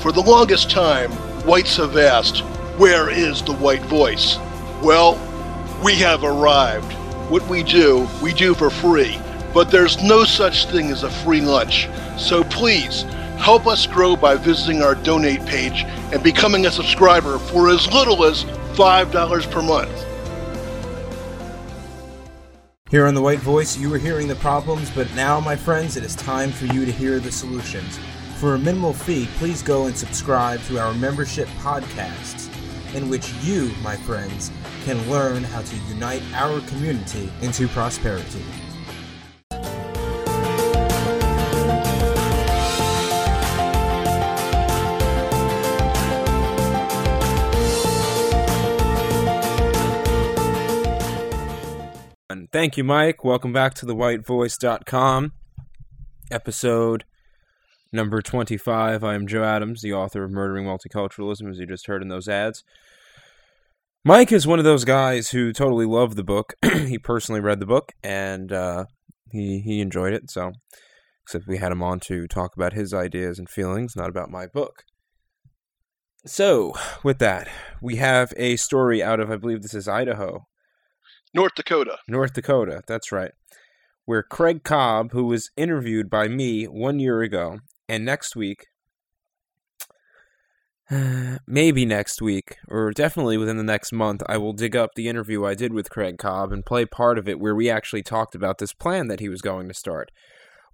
For the longest time, whites have asked, Where is the white voice? Well, we have arrived. What we do, we do for free. But there's no such thing as a free lunch. So please, help us grow by visiting our donate page and becoming a subscriber for as little as $5 per month. Here on The White Voice, you were hearing the problems, but now, my friends, it is time for you to hear the solutions. For a minimal fee, please go and subscribe to our membership podcasts in which you, my friends, can learn how to unite our community into prosperity. Thank you, Mike. Welcome back to the thewhitevoice.com, episode number 25. I am Joe Adams, the author of Murdering Multiculturalism, as you just heard in those ads. Mike is one of those guys who totally loved the book. he personally read the book, and uh, he, he enjoyed it, so except we had him on to talk about his ideas and feelings, not about my book. So, with that, we have a story out of, I believe this is Idaho, North Dakota. North Dakota. That's right. Where Craig Cobb, who was interviewed by me one year ago, and next week, maybe next week, or definitely within the next month, I will dig up the interview I did with Craig Cobb and play part of it where we actually talked about this plan that he was going to start.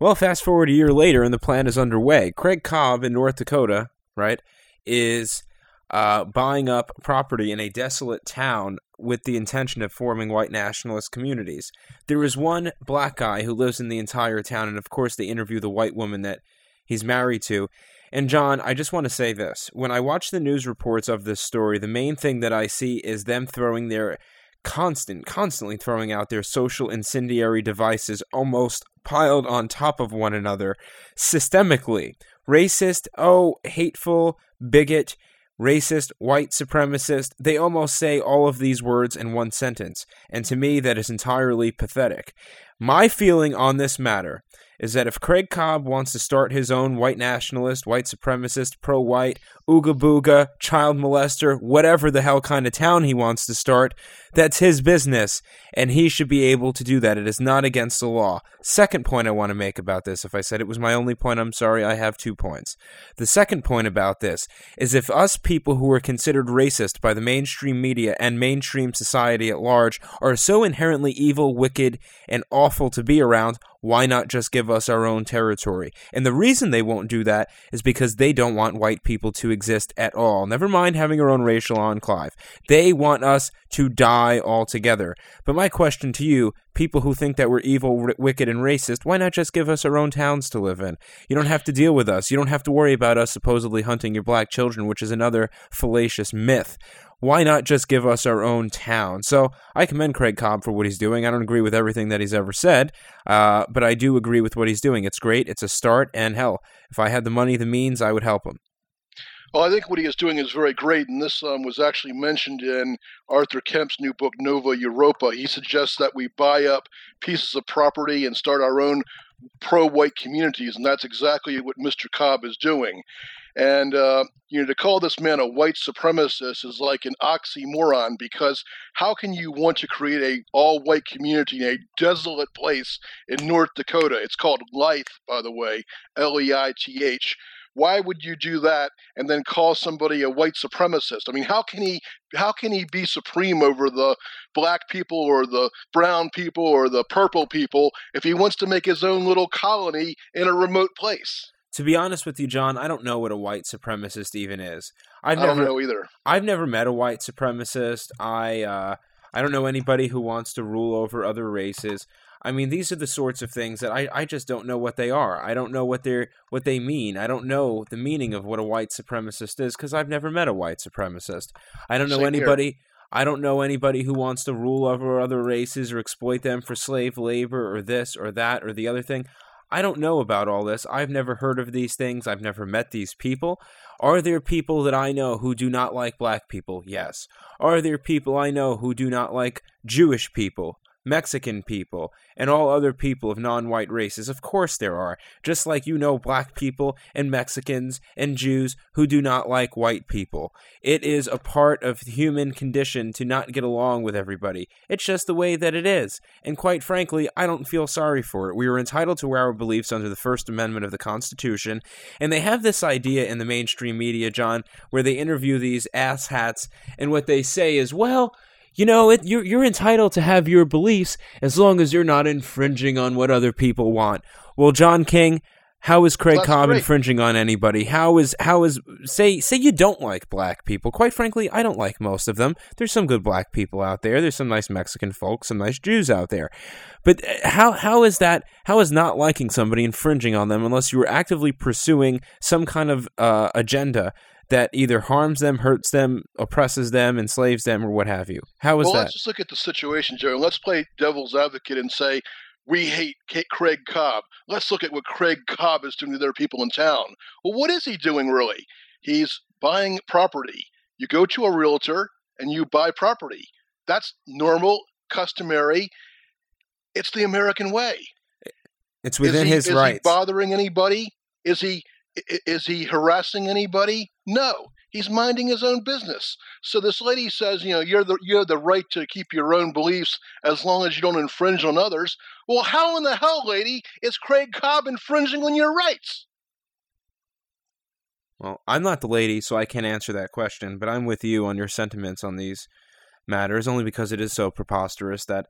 Well, fast forward a year later, and the plan is underway. Craig Cobb in North Dakota, right, is uh, buying up property in a desolate town with the intention of forming white nationalist communities. There is one black guy who lives in the entire town, and of course, they interview the white woman that he's married to. And John, I just want to say this. When I watch the news reports of this story, the main thing that I see is them throwing their constant, constantly throwing out their social incendiary devices almost piled on top of one another systemically. Racist, oh, hateful, bigot, racist, white supremacist, they almost say all of these words in one sentence, and to me that is entirely pathetic. My feeling on this matter is that if Craig Cobb wants to start his own white nationalist, white supremacist, pro-white, ooga booga, child molester, whatever the hell kind of town he wants to start, that's his business, and he should be able to do that. It is not against the law. Second point I want to make about this, if I said it was my only point, I'm sorry, I have two points. The second point about this is if us people who are considered racist by the mainstream media and mainstream society at large are so inherently evil, wicked, and awful to be around, why not just give us our own territory? And the reason they won't do that is because they don't want white people to exist at all. Never mind having our own racial enclave. They want us to die altogether. But my question to you, people who think that we're evil, wicked, and racist, why not just give us our own towns to live in? You don't have to deal with us. You don't have to worry about us supposedly hunting your black children, which is another fallacious myth why not just give us our own town? So I commend Craig Cobb for what he's doing. I don't agree with everything that he's ever said, uh, but I do agree with what he's doing. It's great. It's a start, and hell, if I had the money, the means, I would help him. Well, I think what he is doing is very great, and this um, was actually mentioned in Arthur Kemp's new book, Nova Europa. He suggests that we buy up pieces of property and start our own pro-white communities, and that's exactly what Mr. Cobb is doing. And uh, you know, to call this man a white supremacist is like an oxymoron because how can you want to create a all-white community in a desolate place in North Dakota? It's called Leith, by the way, L-E-I-T-H. Why would you do that and then call somebody a white supremacist? I mean, how can he how can he be supreme over the black people or the brown people or the purple people if he wants to make his own little colony in a remote place? To be honest with you, John, I don't know what a white supremacist even is. I've I never, don't know either. I've never met a white supremacist. I uh, I don't know anybody who wants to rule over other races. I mean, these are the sorts of things that I, I just don't know what they are. I don't know what they're what they mean. I don't know the meaning of what a white supremacist is because I've never met a white supremacist. I don't know Same anybody. Here. I don't know anybody who wants to rule over other races or exploit them for slave labor or this or that or the other thing. I don't know about all this. I've never heard of these things. I've never met these people. Are there people that I know who do not like black people? Yes. Are there people I know who do not like Jewish people? Mexican people, and all other people of non-white races. Of course there are, just like you know black people and Mexicans and Jews who do not like white people. It is a part of human condition to not get along with everybody. It's just the way that it is. And quite frankly, I don't feel sorry for it. We are entitled to our beliefs under the First Amendment of the Constitution, and they have this idea in the mainstream media, John, where they interview these asshats, and what they say is, well, you know, it, you're you're entitled to have your beliefs as long as you're not infringing on what other people want. Well, John King, how is Craig well, Cobb great. infringing on anybody? How is how is say say you don't like black people? Quite frankly, I don't like most of them. There's some good black people out there. There's some nice Mexican folks, some nice Jews out there. But uh, how how is that? How is not liking somebody infringing on them unless you are actively pursuing some kind of uh, agenda that either harms them, hurts them, oppresses them, enslaves them, or what have you. How is well, that? Let's just look at the situation, Joe. Let's play devil's advocate and say we hate Craig Cobb. Let's look at what Craig Cobb is doing to their people in town. Well, what is he doing really? He's buying property. You go to a realtor and you buy property. That's normal, customary. It's the American way. It's within he, his is rights. Is he bothering anybody? Is he is he harassing anybody? No. He's minding his own business. So this lady says, you know, you're the you have the right to keep your own beliefs as long as you don't infringe on others. Well, how in the hell, lady, is Craig Cobb infringing on your rights? Well, I'm not the lady, so I can't answer that question, but I'm with you on your sentiments on these matters, only because it is so preposterous that,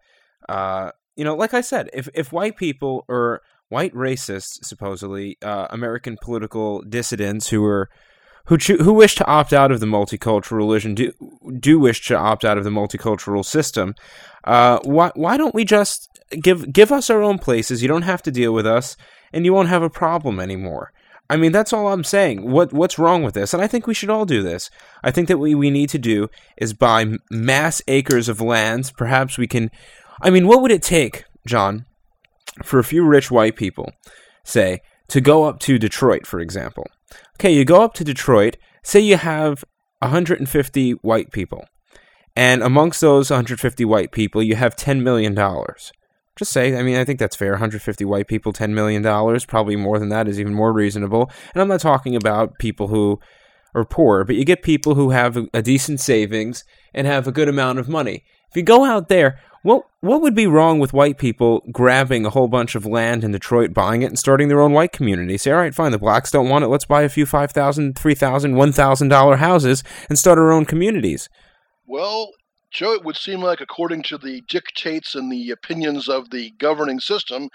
uh, you know, like I said, if, if white people or white racists, supposedly, uh, American political dissidents who are who who wish to opt out of the multicultural religion do do wish to opt out of the multicultural system. Uh, why why don't we just give give us our own places? You don't have to deal with us, and you won't have a problem anymore. I mean, that's all I'm saying. What what's wrong with this? And I think we should all do this. I think that what we need to do is buy mass acres of lands. Perhaps we can. I mean, what would it take, John, for a few rich white people, say, to go up to Detroit, for example? Okay, you go up to Detroit, say you have 150 white people, and amongst those 150 white people, you have $10 million. Just say, I mean, I think that's fair. 150 white people, $10 million, probably more than that is even more reasonable. And I'm not talking about people who are poor, but you get people who have a, a decent savings and have a good amount of money. If you go out there, what what would be wrong with white people grabbing a whole bunch of land in Detroit, buying it, and starting their own white community? Say, all right, fine, the blacks don't want it. Let's buy a few five thousand, three thousand, one thousand dollar houses and start our own communities. Well, Joe, it would seem like, according to the dictates and the opinions of the governing system,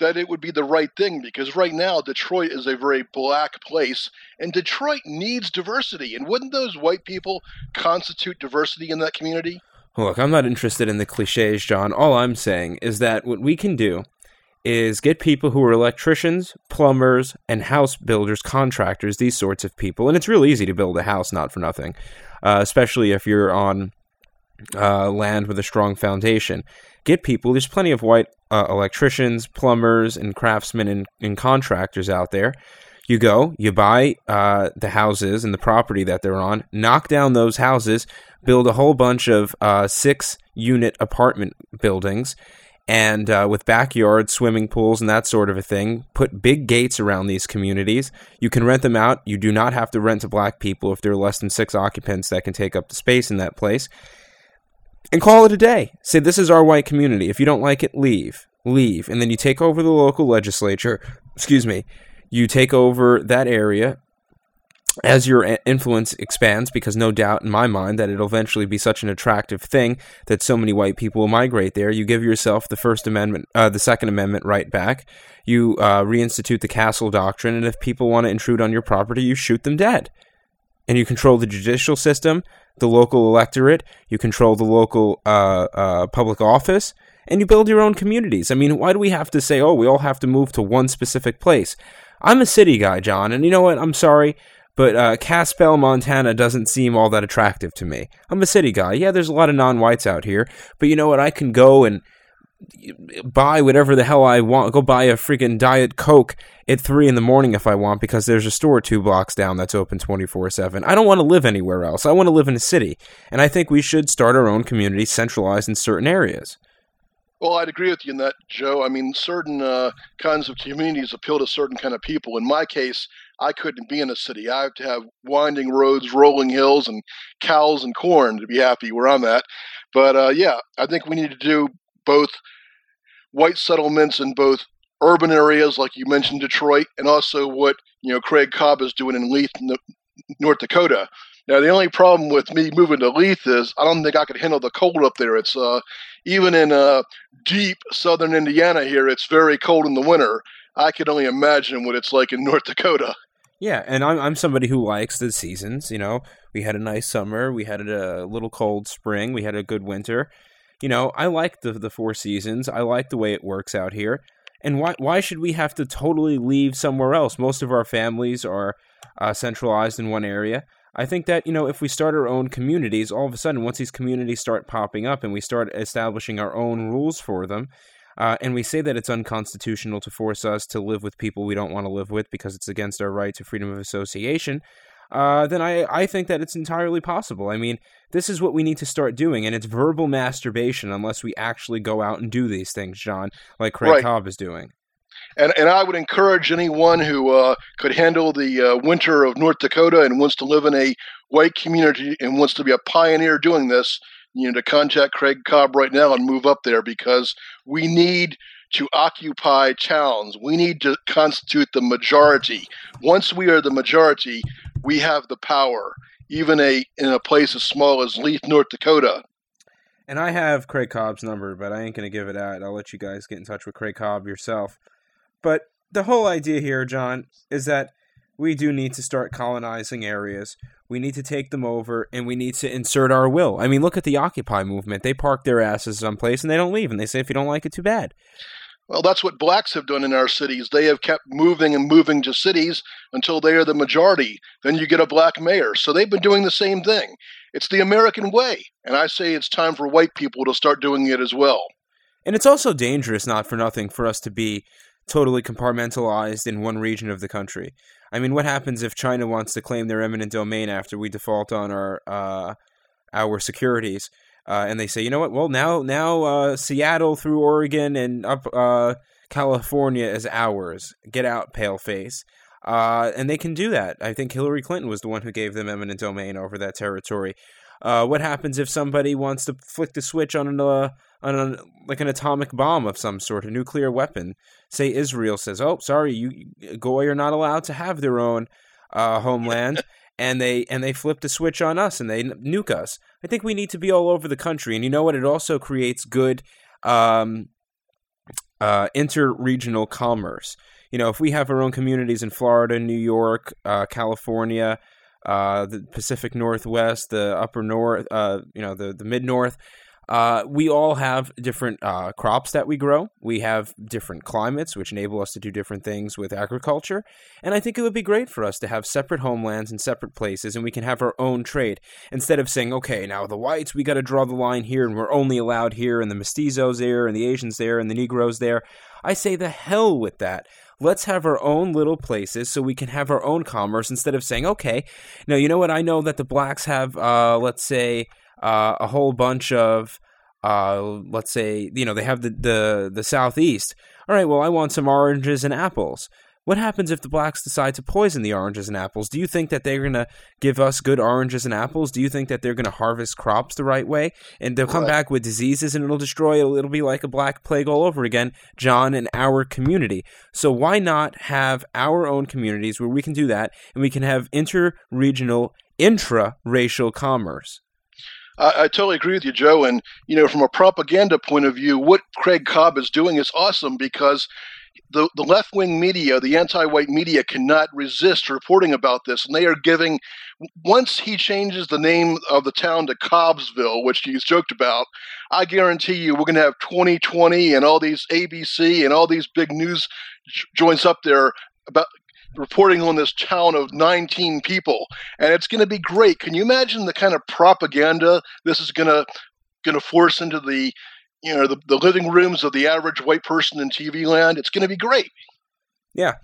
that it would be the right thing because right now Detroit is a very black place and Detroit needs diversity. And wouldn't those white people constitute diversity in that community? Look, I'm not interested in the cliches, John. All I'm saying is that what we can do is get people who are electricians, plumbers, and house builders, contractors, these sorts of people. And it's real easy to build a house, not for nothing, uh, especially if you're on uh, land with a strong foundation. Get people, there's plenty of white uh, electricians, plumbers, and craftsmen and, and, contractors out there. You go, you buy uh, the houses and the property that they're on, knock down those houses, build a whole bunch of uh, six unit apartment buildings and uh, with backyards, swimming pools, and that sort of a thing. Put big gates around these communities. You can rent them out. You do not have to rent to black people if there are less than six occupants that can take up the space in that place. And call it a day. Say, this is our white community. If you don't like it, leave. Leave. And then you take over the local legislature. Excuse me. You take over that area as your influence expands, because no doubt in my mind that it'll eventually be such an attractive thing that so many white people will migrate there, you give yourself the First Amendment, uh, the Second Amendment right back. You uh, reinstitute the castle doctrine, and if people want to intrude on your property, you shoot them dead. And you control the judicial system, the local electorate, you control the local uh, uh public office, and you build your own communities. I mean, why do we have to say, oh, we all have to move to one specific place? I'm a city guy, John, and you know what? I'm sorry. But uh, Kalispell, Montana doesn't seem all that attractive to me. I'm a city guy. Yeah, there's a lot of non-whites out here. But you know what? I can go and buy whatever the hell I want. Go buy a freaking Diet Coke at 3 in the morning if I want because there's a store two blocks down that's open 24-7. I don't want to live anywhere else. I want to live in a city. And I think we should start our own community centralized in certain areas. Well, I'd agree with you in that, Joe. I mean, certain uh, kinds of communities appeal to certain kind of people. In my case, I couldn't be in a city. I have to have winding roads, rolling hills, and cows and corn to be happy where I'm at. But uh, yeah, I think we need to do both white settlements in both urban areas, like you mentioned, Detroit, and also what you know Craig Cobb is doing in Leith, North Dakota. Now, the only problem with me moving to Leith is I don't think I could handle the cold up there. It's uh, even in uh, deep southern Indiana here, it's very cold in the winter. I can only imagine what it's like in North Dakota. Yeah, and I'm I'm somebody who likes the seasons. You know, we had a nice summer, we had a little cold spring, we had a good winter. You know, I like the the four seasons. I like the way it works out here. And why why should we have to totally leave somewhere else? Most of our families are uh, centralized in one area. I think that, you know, if we start our own communities, all of a sudden, once these communities start popping up and we start establishing our own rules for them, uh, and we say that it's unconstitutional to force us to live with people we don't want to live with because it's against our right to freedom of association, uh, then I, I think that it's entirely possible. I mean, this is what we need to start doing, and it's verbal masturbation unless we actually go out and do these things, John, like Craig right. Cobb is doing. And, and I would encourage anyone who uh, could handle the uh, winter of North Dakota and wants to live in a white community and wants to be a pioneer doing this, you know, to contact Craig Cobb right now and move up there because we need to occupy towns. We need to constitute the majority. Once we are the majority, we have the power, even a in a place as small as Leith, North Dakota. And I have Craig Cobb's number, but I ain't going to give it out. I'll let you guys get in touch with Craig Cobb yourself. But the whole idea here, John, is that we do need to start colonizing areas. We need to take them over, and we need to insert our will. I mean, look at the Occupy movement. They park their asses someplace, and they don't leave, and they say, if you don't like it, too bad. Well, that's what blacks have done in our cities. They have kept moving and moving to cities until they are the majority. Then you get a black mayor. So they've been doing the same thing. It's the American way. And I say it's time for white people to start doing it as well. And it's also dangerous, not for nothing, for us to be totally compartmentalized in one region of the country. I mean, what happens if China wants to claim their eminent domain after we default on our uh, our securities? Uh, and they say, you know what? Well, now now uh, Seattle through Oregon and up uh, California is ours. Get out, paleface. Uh, and they can do that. I think Hillary Clinton was the one who gave them eminent domain over that territory. Uh, what happens if somebody wants to flick the switch on on an, like an atomic bomb of some sort, a nuclear weapon? Say Israel says, "Oh, sorry, you Goy are not allowed to have their own uh, homeland," and they and they flip the switch on us and they nuke us. I think we need to be all over the country, and you know what? It also creates good um, uh, inter-regional commerce. You know, if we have our own communities in Florida, New York, uh, California, uh, the Pacific Northwest, the Upper North, uh, you know, the the Mid North, uh, we all have different uh, crops that we grow. We have different climates, which enable us to do different things with agriculture. And I think it would be great for us to have separate homelands and separate places, and we can have our own trade instead of saying, okay, now the whites, we got to draw the line here, and we're only allowed here, and the mestizos there, and the Asians there, and the Negroes there. I say the hell with that. Let's have our own little places so we can have our own commerce instead of saying, okay, now you know what? I know that the blacks have, uh, let's say, uh, a whole bunch of uh, let's say you know they have the, the the southeast. All right, well I want some oranges and apples. What happens if the blacks decide to poison the oranges and apples? Do you think that they're going to give us good oranges and apples? Do you think that they're going to harvest crops the right way? And they'll come right. back with diseases and it'll destroy, it'll be like a black plague all over again, John, in our community. So why not have our own communities where we can do that and we can have inter-regional, intra-racial commerce? I, I, totally agree with you, Joe. And you know, from a propaganda point of view, what Craig Cobb is doing is awesome because the, the left wing media, the anti white media, cannot resist reporting about this. And they are giving, once he changes the name of the town to Cobbsville, which he's joked about, I guarantee you we're going to have 2020 and all these ABC and all these big news joints up there about reporting on this town of 19 people, and it's going to be great. Can you imagine the kind of propaganda this is going to going to force into the you know the, the living rooms of the average white person in TV land? It's going to be great. Yeah,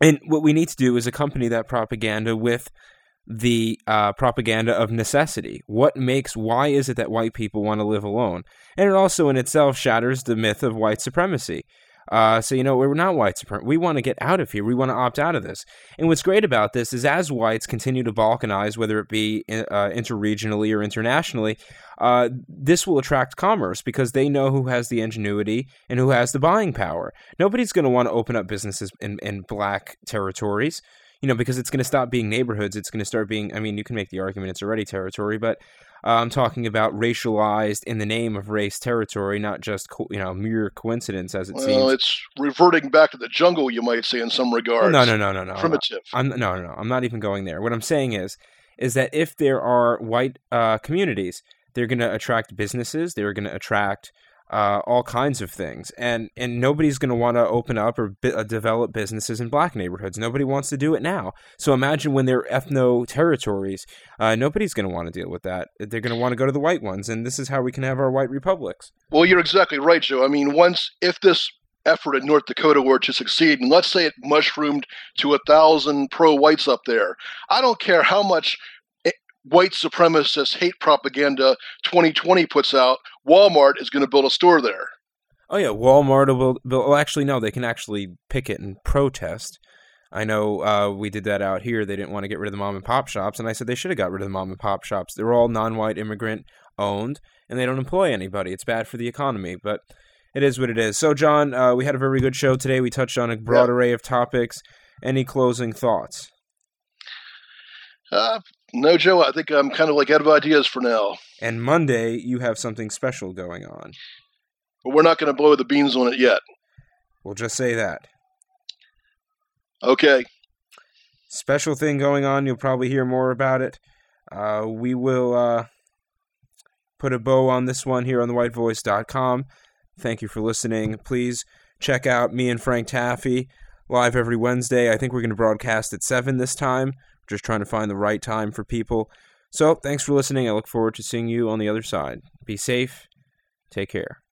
and what we need to do is accompany that propaganda with the uh, propaganda of necessity. What makes, why is it that white people want to live alone? And it also in itself shatters the myth of white supremacy. Uh, so, you know, we're not white supremacy. We want to get out of here. We want to opt out of this. And what's great about this is as whites continue to balkanize, whether it be uh, interregionally or internationally, uh, this will attract commerce because they know who has the ingenuity and who has the buying power. Nobody's going to want to open up businesses in, in black territories you know, because it's going to stop being neighborhoods. It's going to start being, I mean, you can make the argument it's already territory, but uh, I'm talking about racialized in the name of race territory, not just co- you know mere coincidence as it well, seems. Well, it's reverting back to the jungle, you might say, in some regards. No, no, no, no, no. Primitive. I'm, no, no, no. I'm not even going there. What I'm saying is, is that if there are white uh, communities, they're going to attract businesses. They're going to attract uh, all kinds of things, and and nobody's going to want to open up or bi- uh, develop businesses in black neighborhoods. Nobody wants to do it now. So imagine when they're ethno territories, uh, nobody's going to want to deal with that. They're going to want to go to the white ones, and this is how we can have our white republics. Well, you're exactly right, Joe. I mean, once if this effort in North Dakota were to succeed, and let's say it mushroomed to a thousand pro whites up there, I don't care how much white supremacist hate propaganda 2020 puts out, Walmart is going to build a store there. Oh yeah, Walmart will build. Well, actually, no, they can actually picket and protest. I know uh, we did that out here. They didn't want to get rid of the mom and pop shops, and I said they should have got rid of the mom and pop shops. They're all non-white immigrant owned, and they don't employ anybody. It's bad for the economy, but it is what it is. So, John, uh, we had a very good show today. We touched on a broad array of topics. Any closing thoughts? Uh, no, Joe. I think I'm kind of like out of ideas for now. And Monday, you have something special going on. But we're not going to blow the beans on it yet. We'll just say that. Okay. Special thing going on. You'll probably hear more about it. Uh, we will uh, put a bow on this one here on thewhitevoice.com. Thank you for listening. Please check out me and Frank Taffy live every Wednesday. I think we're going to broadcast at 7 this time. Just trying to find the right time for people. So, thanks for listening. I look forward to seeing you on the other side. Be safe. Take care.